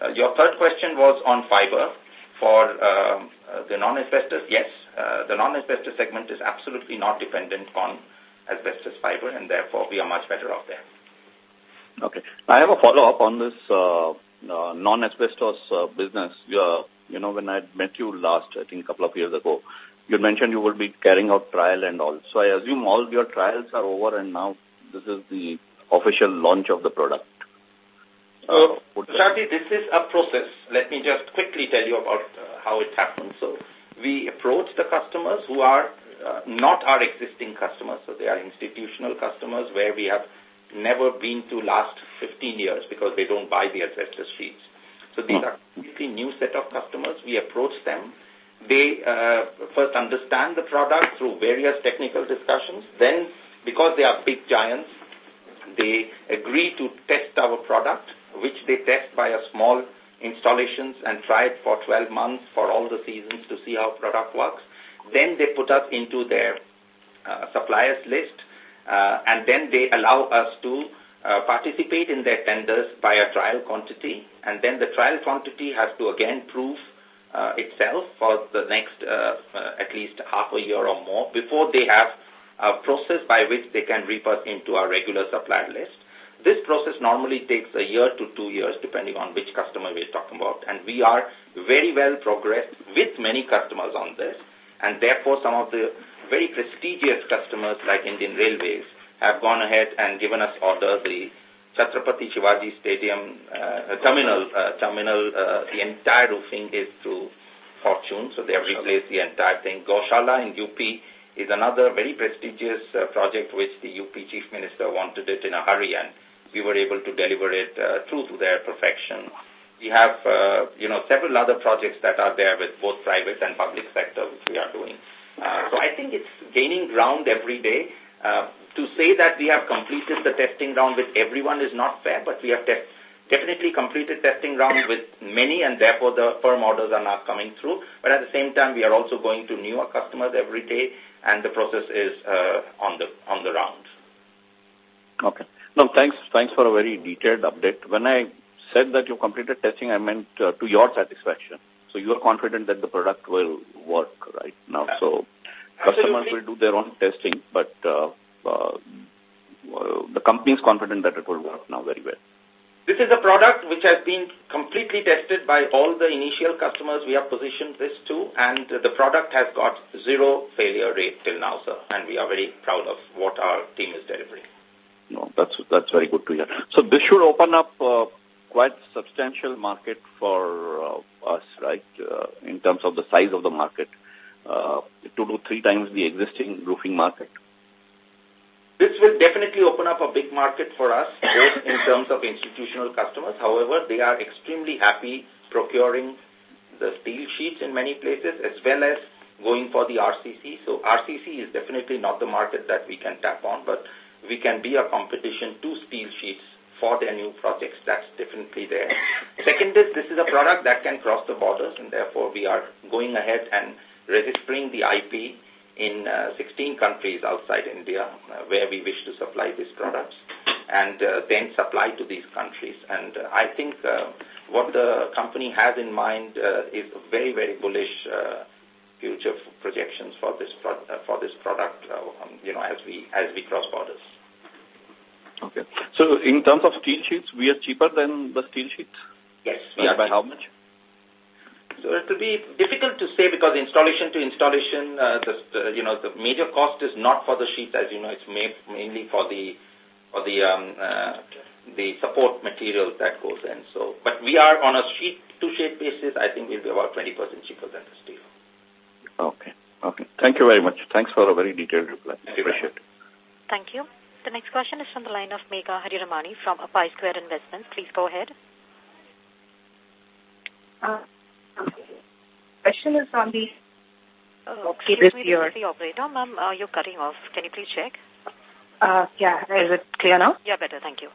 Uh, your third question was on fiber. For um, uh, the non-asbestos, yes, uh, the non-asbestos segment is absolutely not dependent on asbestos fiber, and therefore we are much better off there. Okay. I have a follow-up on this uh, uh, non-asbestos uh, business. Uh, you know, when I met you last, I think a couple of years ago, you mentioned you will be carrying out trial and all. So I assume all your trials are over and now this is the official launch of the product. Uh, Shadi, this is a process. Let me just quickly tell you about uh, how it happens. So we approach the customers who are uh, not our existing customers. So they are institutional customers where we have never been to last 15 years because they don't buy the asbestos sheets. So these are completely new set of customers. We approach them. They uh, first understand the product through various technical discussions. Then, because they are big giants, they agree to test our product, which they test by a small installations and try it for 12 months for all the seasons to see how product works. Then they put us into their uh, suppliers list, uh, and then they allow us to uh, participate in their tenders by a trial quantity, and then the trial quantity has to again prove uh, itself for the next uh, uh, at least half a year or more before they have a process by which they can reap us into our regular supplier list. This process normally takes a year to two years depending on which customer we're talking about and we are very well progressed with many customers on this and therefore some of the very prestigious customers like Indian Railways have gone ahead and given us orders. The Chhatrapati Shivaji Stadium uh, terminal, uh, terminal uh, the entire roofing is through Fortune, so they have replaced the entire thing. Goshala in UP is another very prestigious uh, project which the UP Chief Minister wanted it in a hurry and we were able to deliver it uh, true to their perfection. We have, uh, you know, several other projects that are there with both private and public sector which we are doing. Uh, so I think it's gaining ground every day. Uh, to say that we have completed the testing round with everyone is not fair, but we have definitely completed testing round with many and therefore the firm orders are now coming through. But at the same time, we are also going to newer customers every day and the process is uh, on the on the round. Okay. No, thanks. Thanks for a very detailed update. When I said that you completed testing, I meant uh, to your satisfaction. So you are confident that the product will work right now. So customers will do their own testing, but uh, uh, the company is confident that it will work now very well. This is a product which has been completely tested by all the initial customers we have positioned this to, and the product has got zero failure rate till now, sir, and we are very proud of what our team is delivering. No, that's that's very good to hear. So this should open up uh, quite substantial market for uh, us, right, uh, in terms of the size of the market, uh, two to three times the existing roofing market. This will definitely open up a big market for us, both in terms of institutional customers. However, they are extremely happy procuring the steel sheets in many places as well as going for the RCC. So RCC is definitely not the market that we can tap on, but we can be a competition to steel sheets for their new projects. That's definitely there. Second is this is a product that can cross the borders and therefore we are going ahead and registering the IP in uh, 16 countries outside India uh, where we wish to supply these products and uh, then supply to these countries. And uh, I think what the company has in mind uh, is very, very bullish uh, future projections for this pro uh, for this product, uh, um, you know, as we as we cross borders. Okay. So in terms of steel sheets, we are cheaper than the steel sheets? Yes. We are by how much? So it will be difficult to say because installation to installation, uh, the, uh, you know, the major cost is not for the sheets, as you know, it's mainly for the for the um, uh, the support materials that goes in. So, but we are on a sheet to sheet basis. I think we'll be about twenty percent cheaper than the steel. Okay. Okay. Thank you very much. Thanks for a very detailed reply. I appreciate it. Thank you. The next question is from the line of Megha Hariramani from Pi Square Investments. Please go ahead. Uh, question is on the uh, me, this is the operator. Ma'am, uh, you're cutting off. Can you please check? Uh, yeah, is it clear now? Yeah, better. Thank you.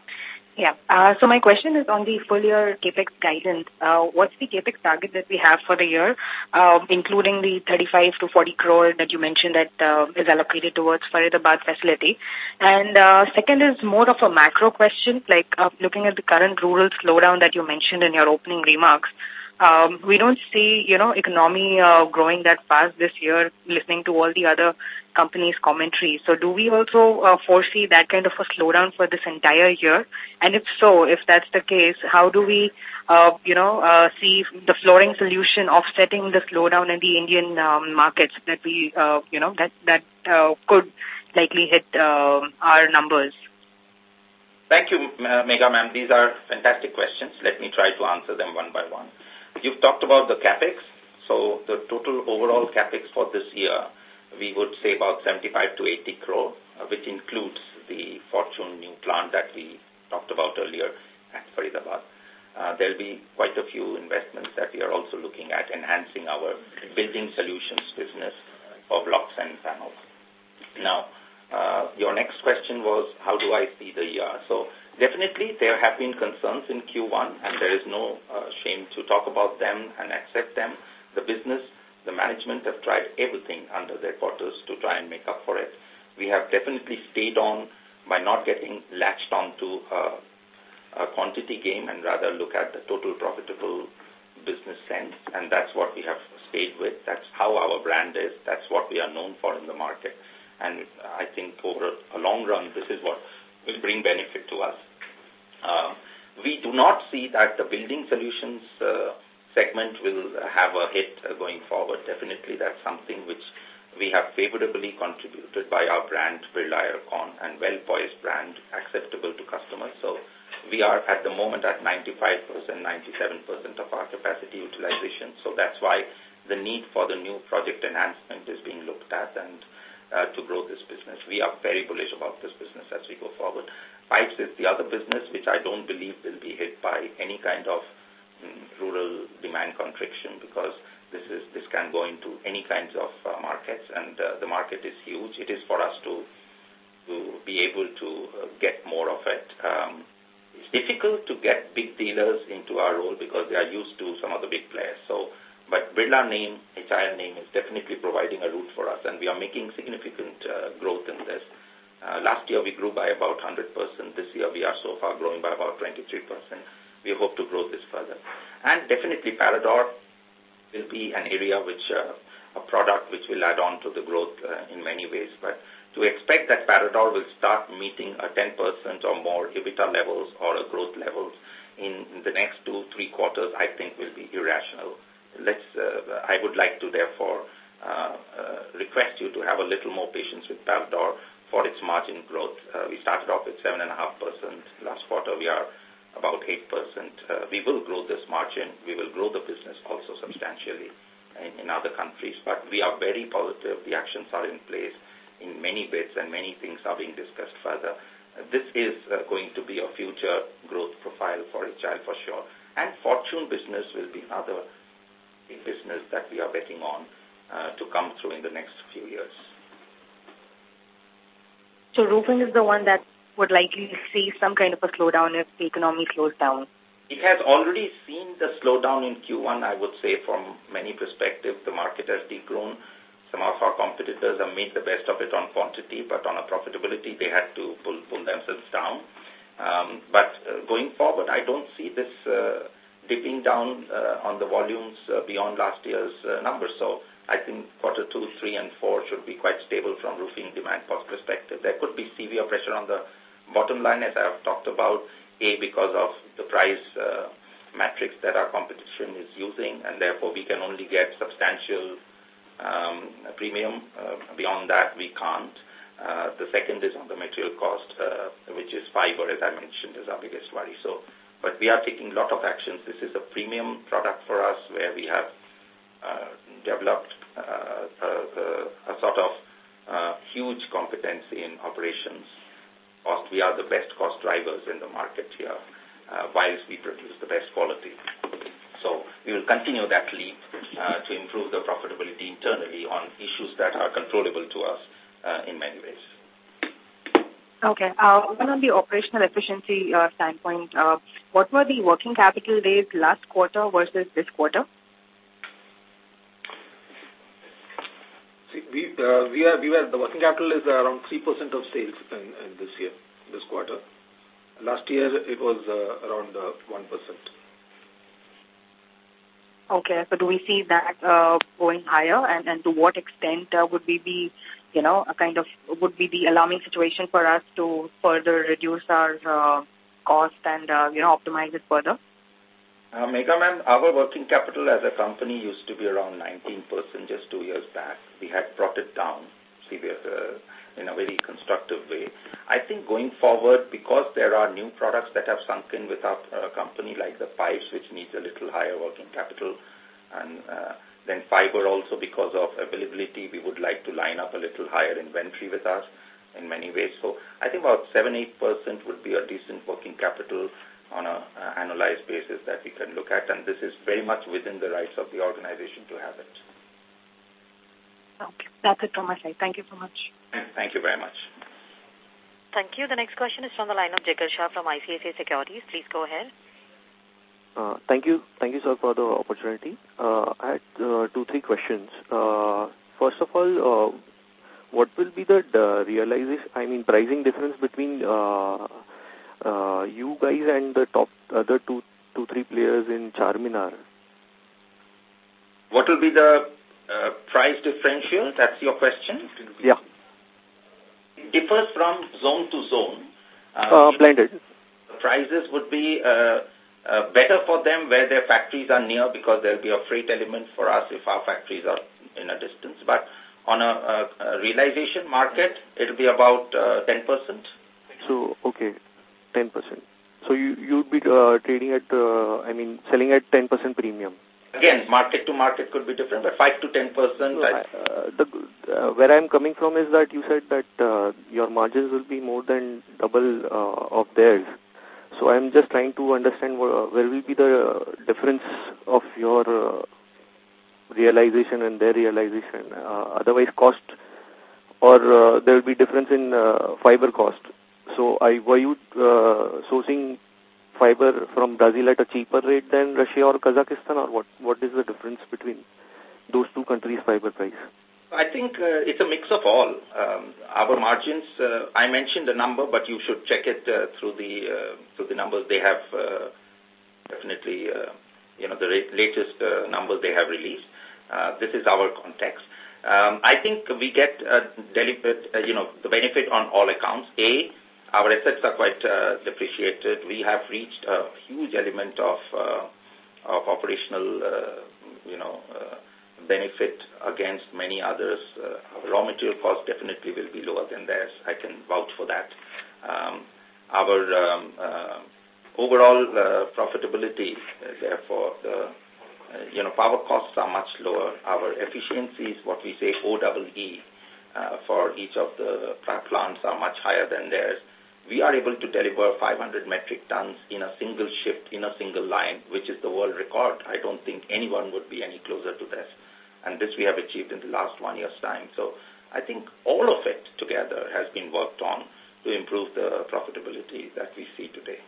Yeah. Uh, so my question is on the full year capex guidance. Uh, what's the capex target that we have for the year, uh, including the 35 to 40 crore that you mentioned that uh, is allocated towards Faridabad facility? And uh, second is more of a macro question, like uh, looking at the current rural slowdown that you mentioned in your opening remarks um, we don't see, you know, economy uh, growing that fast this year, listening to all the other companies' commentary. So do we also uh, foresee that kind of a slowdown for this entire year? And if so, if that's the case, how do we, uh, you know, uh, see the flooring solution offsetting the slowdown in the Indian um, markets that we, uh, you know, that, that uh, could likely hit uh, our numbers? Thank you, Megha Ma'am. These are fantastic questions. Let me try to answer them one by one. You've talked about the capex. So the total overall capex for this year, we would say about 75 to 80 crore, uh, which includes the Fortune new plant that we talked about earlier at Faridabad. Uh, there'll be quite a few investments that we are also looking at enhancing our building solutions business of locks and panels. Now, uh, your next question was, how do I see the year? So Definitely, there have been concerns in Q1, and there is no uh, shame to talk about them and accept them. The business, the management have tried everything under their quarters to try and make up for it. We have definitely stayed on by not getting latched onto a quantity game and rather look at the total profitable business sense, and that's what we have stayed with. That's how our brand is. That's what we are known for in the market. And I think over a long run, this is what will bring benefit to us. Uh, we do not see that the building solutions uh, segment will have a hit uh, going forward. Definitely that's something which we have favorably contributed by our brand Birla and well-poised brand acceptable to customers. So we are at the moment at 95%, 97% of our capacity utilization. So that's why the need for the new project enhancement is being looked at and uh, to grow this business. We are very bullish about this business as we go forward. Pipes is the other business which I don't believe will be hit by any kind of um, rural demand contraction because this is this can go into any kinds of uh, markets and uh, the market is huge. It is for us to to be able to uh, get more of it. Um, it's difficult to get big dealers into our role because they are used to some of the big players. So but Birla name, HIL name is definitely providing a route for us and we are making significant uh, growth in this. Uh, last year we grew by about 100%. This year we are so far growing by about 23%. We hope to grow this further. And definitely Parador will be an area which, uh, a product which will add on to the growth uh, in many ways. But to expect that Parador will start meeting a 10% or more EBITDA levels or a growth levels in the next two, three quarters, I think will be irrational let's, uh, I would like to therefore uh, uh, request you to have a little more patience with Parador for its margin growth. Uh, we started off with 7.5%. Last quarter we are about 8%. Uh, we will grow this margin. We will grow the business also substantially in, in other countries. But we are very positive. The actions are in place in many bits and many things are being discussed further. Uh, this is uh, going to be a future growth profile for HIL for sure. And Fortune business will be another business that we are betting on uh, to come through in the next few years. So roofing is the one that would likely see some kind of a slowdown if the economy slows down. It has already seen the slowdown in Q1, I would say, from many perspectives. The market has degrown. Some of our competitors have made the best of it on quantity, but on a profitability, they had to pull, pull themselves down. Um, but uh, going forward, I don't see this uh, dipping down uh, on the volumes uh, beyond last year's uh, numbers. So I think quarter two, three, and four should be quite stable from roofing demand perspective. There could be severe pressure on the bottom line, as I have talked about, A, because of the price uh, metrics that our competition is using, and therefore we can only get substantial um, premium. Uh, beyond that, we can't. Uh, the second is on the material cost, uh, which is fiber, as I mentioned, is our biggest worry. So but we are taking a lot of actions. This is a premium product for us where we have uh, developed uh, a, sort of uh, huge competency in operations. Cost, we are the best cost drivers in the market here, uh, whilst we produce the best quality. So we will continue that leap to improve the profitability internally on issues that are controllable to us in many ways. Okay. Uh, one on the operational efficiency uh, standpoint, uh, what were the working capital days last quarter versus this quarter? We, uh, we, are, we were, the working capital is around 3% of sales in, in this year, this quarter. Last year it was uh, around uh, 1%. Okay, so do we see that uh, going higher and, and to what extent uh, would we be you know, a kind of would be the alarming situation for us to further reduce our uh, cost and, uh, you know, optimize it further? Uh, Megha ma'am, our working capital as a company used to be around 19% just two years back. We had brought it down uh, in a very constructive way. I think going forward, because there are new products that have sunk in with our uh, company like the pipes, which needs a little higher working capital, and uh, then fiber also because of availability, we would like to line up a little higher inventory with us in many ways. So I think about 7-8% would be a decent working capital on an uh, annualized basis that we can look at, and this is very much within the rights of the organization to have it. Okay, that's it from my side. Thank you so much. Thank you very much. Thank you. The next question is from the line of Jigar Shah from ICICI Securities. Please go ahead. Uh, thank you. Thank you, sir, for the opportunity. Uh, I had uh, two, three questions. Uh, first of all, uh, what will be the uh, realization, I mean, pricing difference between uh, uh, you guys and the top other two, two, three players in Charminar? What will be the uh, price differential? That's your question? Yeah. It differs from zone to zone. Uh, uh blended. Prices would be uh, uh, better for them where their factories are near because there will be a freight element for us if our factories are in a distance. But on a, a, a realization market, it will be about uh, 10%. So, okay, 10%. So you you'd be uh, trading at, uh, I mean, selling at 10% premium. Again, market to market could be different, but 5 to 10%. So I, uh, the, uh, where I'm coming from is that you said that uh, your margins will be more than double uh, of theirs. So I'm just trying to understand where, where will be the difference of your uh, realization and their realization. Uh, otherwise, cost or uh, there will be difference in uh, fiber cost. So I were you uh, sourcing fiber from Brazil at a cheaper rate than Russia or Kazakhstan, or what? What is the difference between those two countries' fiber price? I think uh, it's a mix of all. Um, our margins, uh, I mentioned the number, but you should check it uh, through the uh, through the numbers they have uh, definitely, uh, you know, the latest numbers they have released. This is our context. Um, I think we get uh, you know, the benefit on all accounts. A, our assets are quite uh, depreciated. We have reached a huge element of uh, of operational, uh, you know. Uh, benefit against many others. Uh, our raw material cost definitely will be lower than theirs. I can vouch for that. Um, our um, overall uh, profitability, uh, therefore, the uh, you know power costs are much lower. Our efficiencies, what we say uh, for each of the plants are much higher than theirs. We are able to deliver 500 metric tons in a single shift, in a single line, which is the world record. I don't think anyone would be any closer to this and this we have achieved in the last one year's time. So I think all of it together has been worked on to improve the profitability that we see today.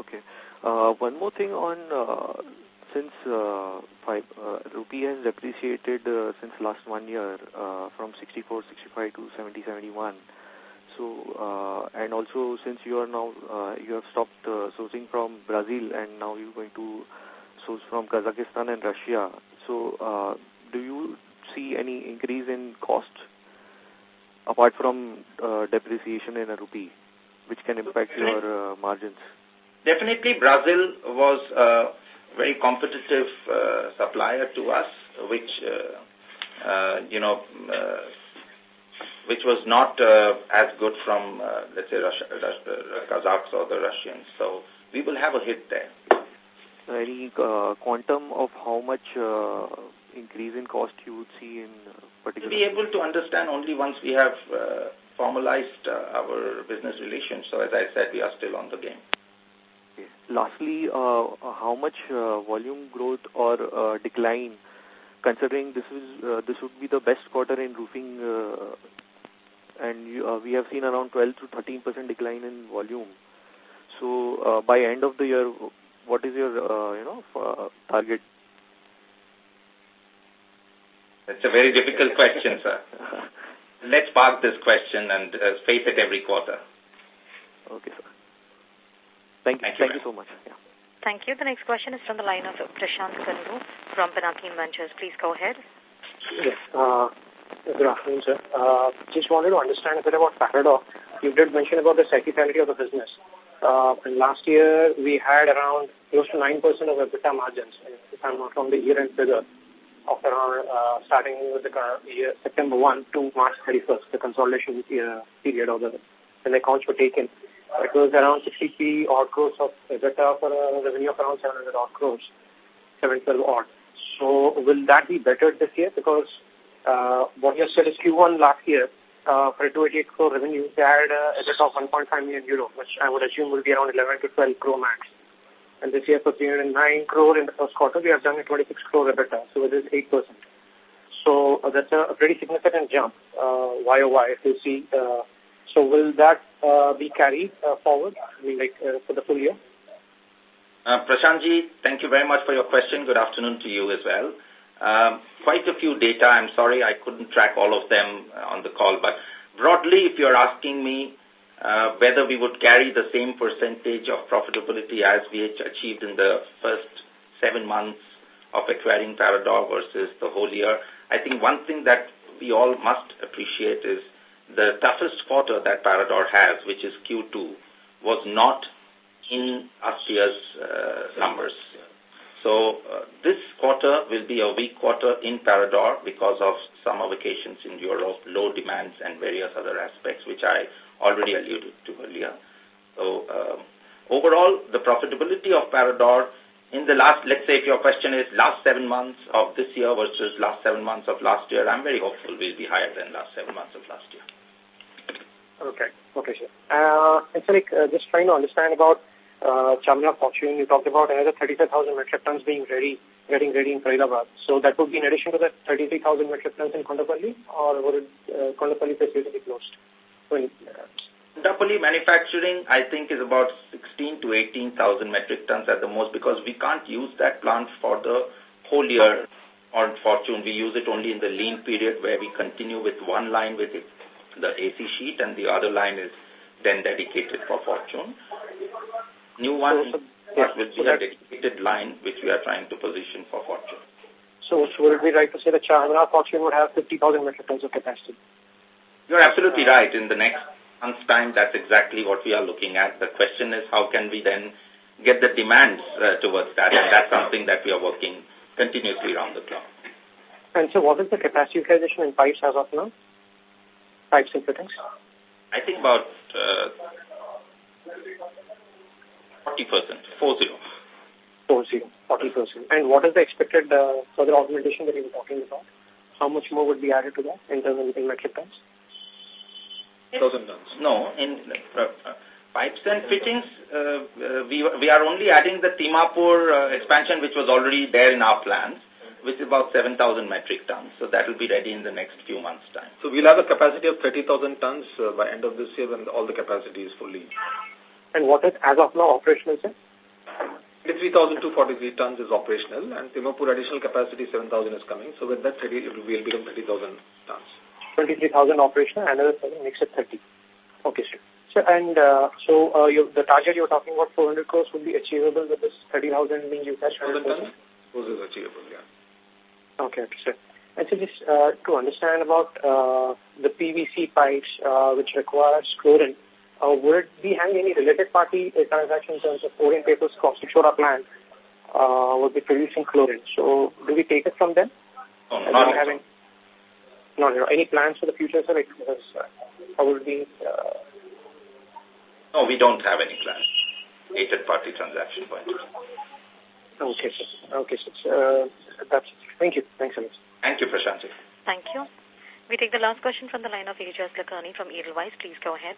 Okay. Uh, one more thing on, uh, since uh, five, uh, rupee has depreciated uh, since last one year uh, from 64, 65 to 70, 71. So, uh, and also since you are now, uh, you have stopped uh, sourcing from Brazil and now you're going to source from Kazakhstan and Russia. So, uh, do you see any increase in cost apart from uh, depreciation in a rupee, which can impact your uh, margins? Definitely, Brazil was a very competitive uh, supplier to us, which, uh, uh, you know, uh, which was not uh, as good from, uh, let's say, Russia, Russia, Kazakhs or the Russians. So we will have a hit there any uh, quantum of how much uh, increase in cost you would see in uh, particular? We'll be able to understand only once we have uh, formalized uh, our business relations. So as I said, we are still on the game. Okay. lastly, uh, how much uh, volume growth or uh, decline, considering this is uh, this would be the best quarter in roofing, uh, and uh, we have seen around 12 to 13 percent decline in volume. So uh, by end of the year, what is your uh, you know uh, target? It's a very difficult question, sir. Let's park this question and uh, face it every quarter. Okay, sir. Thank you. Thank you, Thank you so much. Yeah. Thank you. The next question is from the line of Prashant Kandu from Pinaki Ventures. Please go ahead. Yes. Uh, good afternoon, sir. Uh, just wanted to understand a bit about Parador. You did mention about the cyclicality of the business. Uh, last year, we had around close to 9% of EBITDA margins, if I'm not wrong, the year-end figure of around starting with the year, September 1 to March 31st, the consolidation uh, period of the when the accounts were taken. It was around 60 odd crores of EBITDA for a revenue of around 700 odd crores, 712 odd. So will that be better this year? Because uh, what you said is Q1 last year, uh, for a 288 crore revenue, they had a EBITDA of 1.5 million euro, which I would assume will be around 11 to 12 crore max. And this year for 309 crore in the first quarter, we have done a 26 crore EBITDA, so it is 8%. So uh, that's a, a pretty significant jump, uh, YOY, if you see. Uh, so will that uh, be carried uh, forward, I mean, like, uh, for the full year? Uh, Prashantji, thank you very much for your question. Good afternoon to you as well. Um, quite a few data. I'm sorry I couldn't track all of them uh, on the call, but broadly, if you're asking me uh, whether we would carry the same percentage of profitability as we achieved in the first seven months of acquiring Parador versus the whole year, I think one thing that we all must appreciate is the toughest quarter that Parador has, which is Q2, was not in last year's uh, numbers. So uh, this quarter will be a weak quarter in Parador because of summer vacations in Europe, low demands, and various other aspects, which I already alluded to earlier. So um, overall, the profitability of Parador in the last, let's say if your question is last seven months of this year versus last seven months of last year, I'm very hopeful we'll be higher than last seven months of last year. Okay. Okay, sir. Uh, it's like uh, just trying to understand about uh, Charminar Fortune. You talked about another 35,000 metric tons being ready, getting ready in Faridabad. So that would be in addition to the 33,000 metric tons in Kondapalli, or would it, uh, Kondapalli facility be closed? When, uh, Kondapalli manufacturing, I think, is about 16 to 18,000 metric tons at the most because we can't use that plant for the whole year on Fortune. We use it only in the lean period where we continue with one line with it, the AC sheet and the other line is then dedicated for Fortune. New one so, yeah, will be a dedicated line which we are trying to position for Fortune. So, so would it be right to say that Charminar Fortune would have 50,000 metric tons of capacity? You're absolutely right. In the next month's time, that's exactly what we are looking at. The question is how can we then get the demands uh, towards that, and that's something that we are working continuously around the clock. And so what is the capacity utilization in pipes as of now? Pipes and fittings? I think about uh, 40%, 40. 40, 40%. And what is the expected uh, further augmentation that you were talking about? How much more would be added to that in terms of metric tons? Thousand tons. No, in uh, uh, pipes and fittings, uh, uh, we, we are only adding the Thimmapur uh, expansion which was already there in our plans, which is about 7,000 metric tons. So that will be ready in the next few months' time. So we'll have a capacity of 30,000 tons uh, by end of this year when all the capacity is fully. And what is as of now operational, sir? 23,243 tons is operational and Thimmapur additional capacity 7,000 is coming. So with that 30, it will become 30,000 tons. 23,000 operational, another 7 makes it 30. Okay, sir. So, and uh, so uh, you, the target you're talking about, 400 crores, would be achievable with this 30,000 being used as 100 tons? Those is achievable, yeah. Okay, okay, sir. And so just uh, to understand about uh, the PVC pipes uh, which requires chlorine, uh, would it be having any related party uh, transaction in terms of Orient Papers soda plant uh, would be producing chlorine? So do we take it from them? No, not having, not no. any plans for the future, sir? Like, because, uh, how would be? Uh, no, we don't have any plans. Related party transaction point. Okay, sir. Okay, sir. Uh, that's it. Thank you. Thanks a lot. Thank you, Prashantji. Thank you. We take the last question from the line of Ajas Lakhani from Edelweiss. Please go ahead.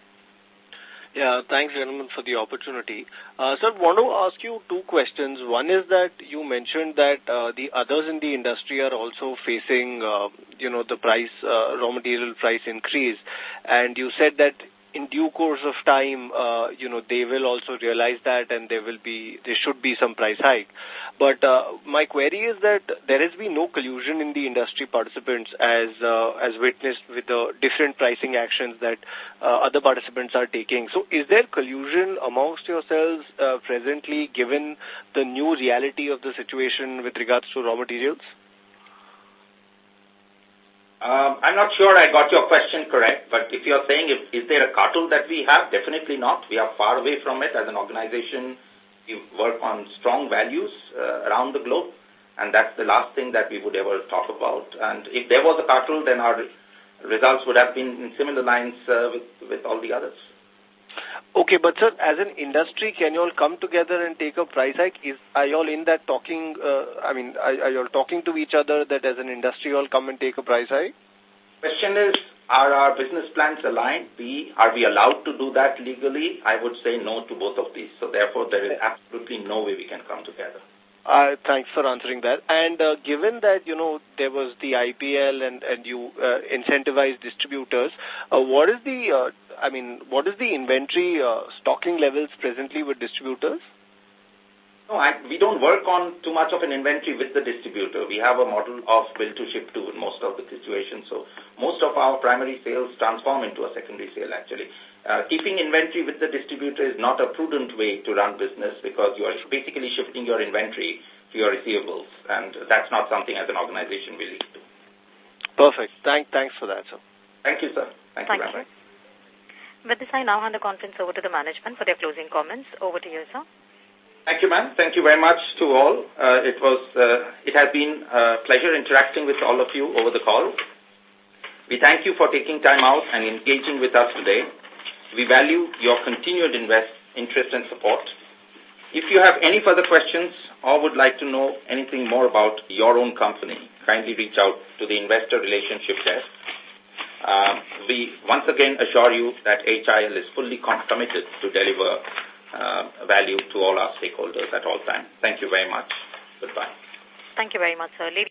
Yeah, thanks, gentlemen, for the opportunity. Uh, sir, want to ask you two questions. One is that you mentioned that uh, the others in the industry are also facing, uh, you know, the price, uh, raw material price increase. And you said that in due course of time, uh, you know, they will also realize that and there will be, there should be some price hike. But uh, my query is that there has been no collusion in the industry participants as, uh, as witnessed with the different pricing actions that uh, other participants are taking. So is there collusion amongst yourselves uh, presently given the new reality of the situation with regards to raw materials? Um, I'm not sure I got your question correct, but if you're saying, if, is there a cartel that we have? Definitely not. We are far away from it as an organization. We work on strong values uh, around the globe, and that's the last thing that we would ever talk about. And if there was a cartel, then our results would have been in similar lines uh, with, with all the others. Okay, but sir, as an industry, can you all come together and take a price hike? Is Are you all in that talking, uh, I mean, are, are you all talking to each other that as an industry you all come and take a price hike? Question is, are our business plans aligned? B, are we allowed to do that legally? I would say no to both of these. So therefore, there is absolutely no way we can come together. Uh, thanks for answering that. And uh, given that, you know, there was the IPL and, and you uh, incentivized distributors, uh, what is the, uh, I mean, what is the inventory uh, stocking levels presently with distributors? No, I, we don't work on too much of an inventory with the distributor. We have a model of bill to ship to in most of the situations. So most of our primary sales transform into a secondary sale actually. Uh, keeping inventory with the distributor is not a prudent way to run business because you are basically shifting your inventory to your receivables and that's not something as an organization we lead to. Perfect. Thank, thanks for that, sir. Thank you, sir. Thank, Thank you, you. With this, I now hand the conference over to the management for their closing comments. Over to you, sir. Thank you, ma'am. Thank you very much to all. Uh, it was, uh, it has been a pleasure interacting with all of you over the call. We thank you for taking time out and engaging with us today. We value your continued invest, interest and support. If you have any further questions or would like to know anything more about your own company, kindly reach out to the Investor Relationship Desk. Uh, we once again assure you that HIL is fully committed to deliver uh, value to all our stakeholders at all times. Thank you very much. Goodbye. Thank you very much, sir.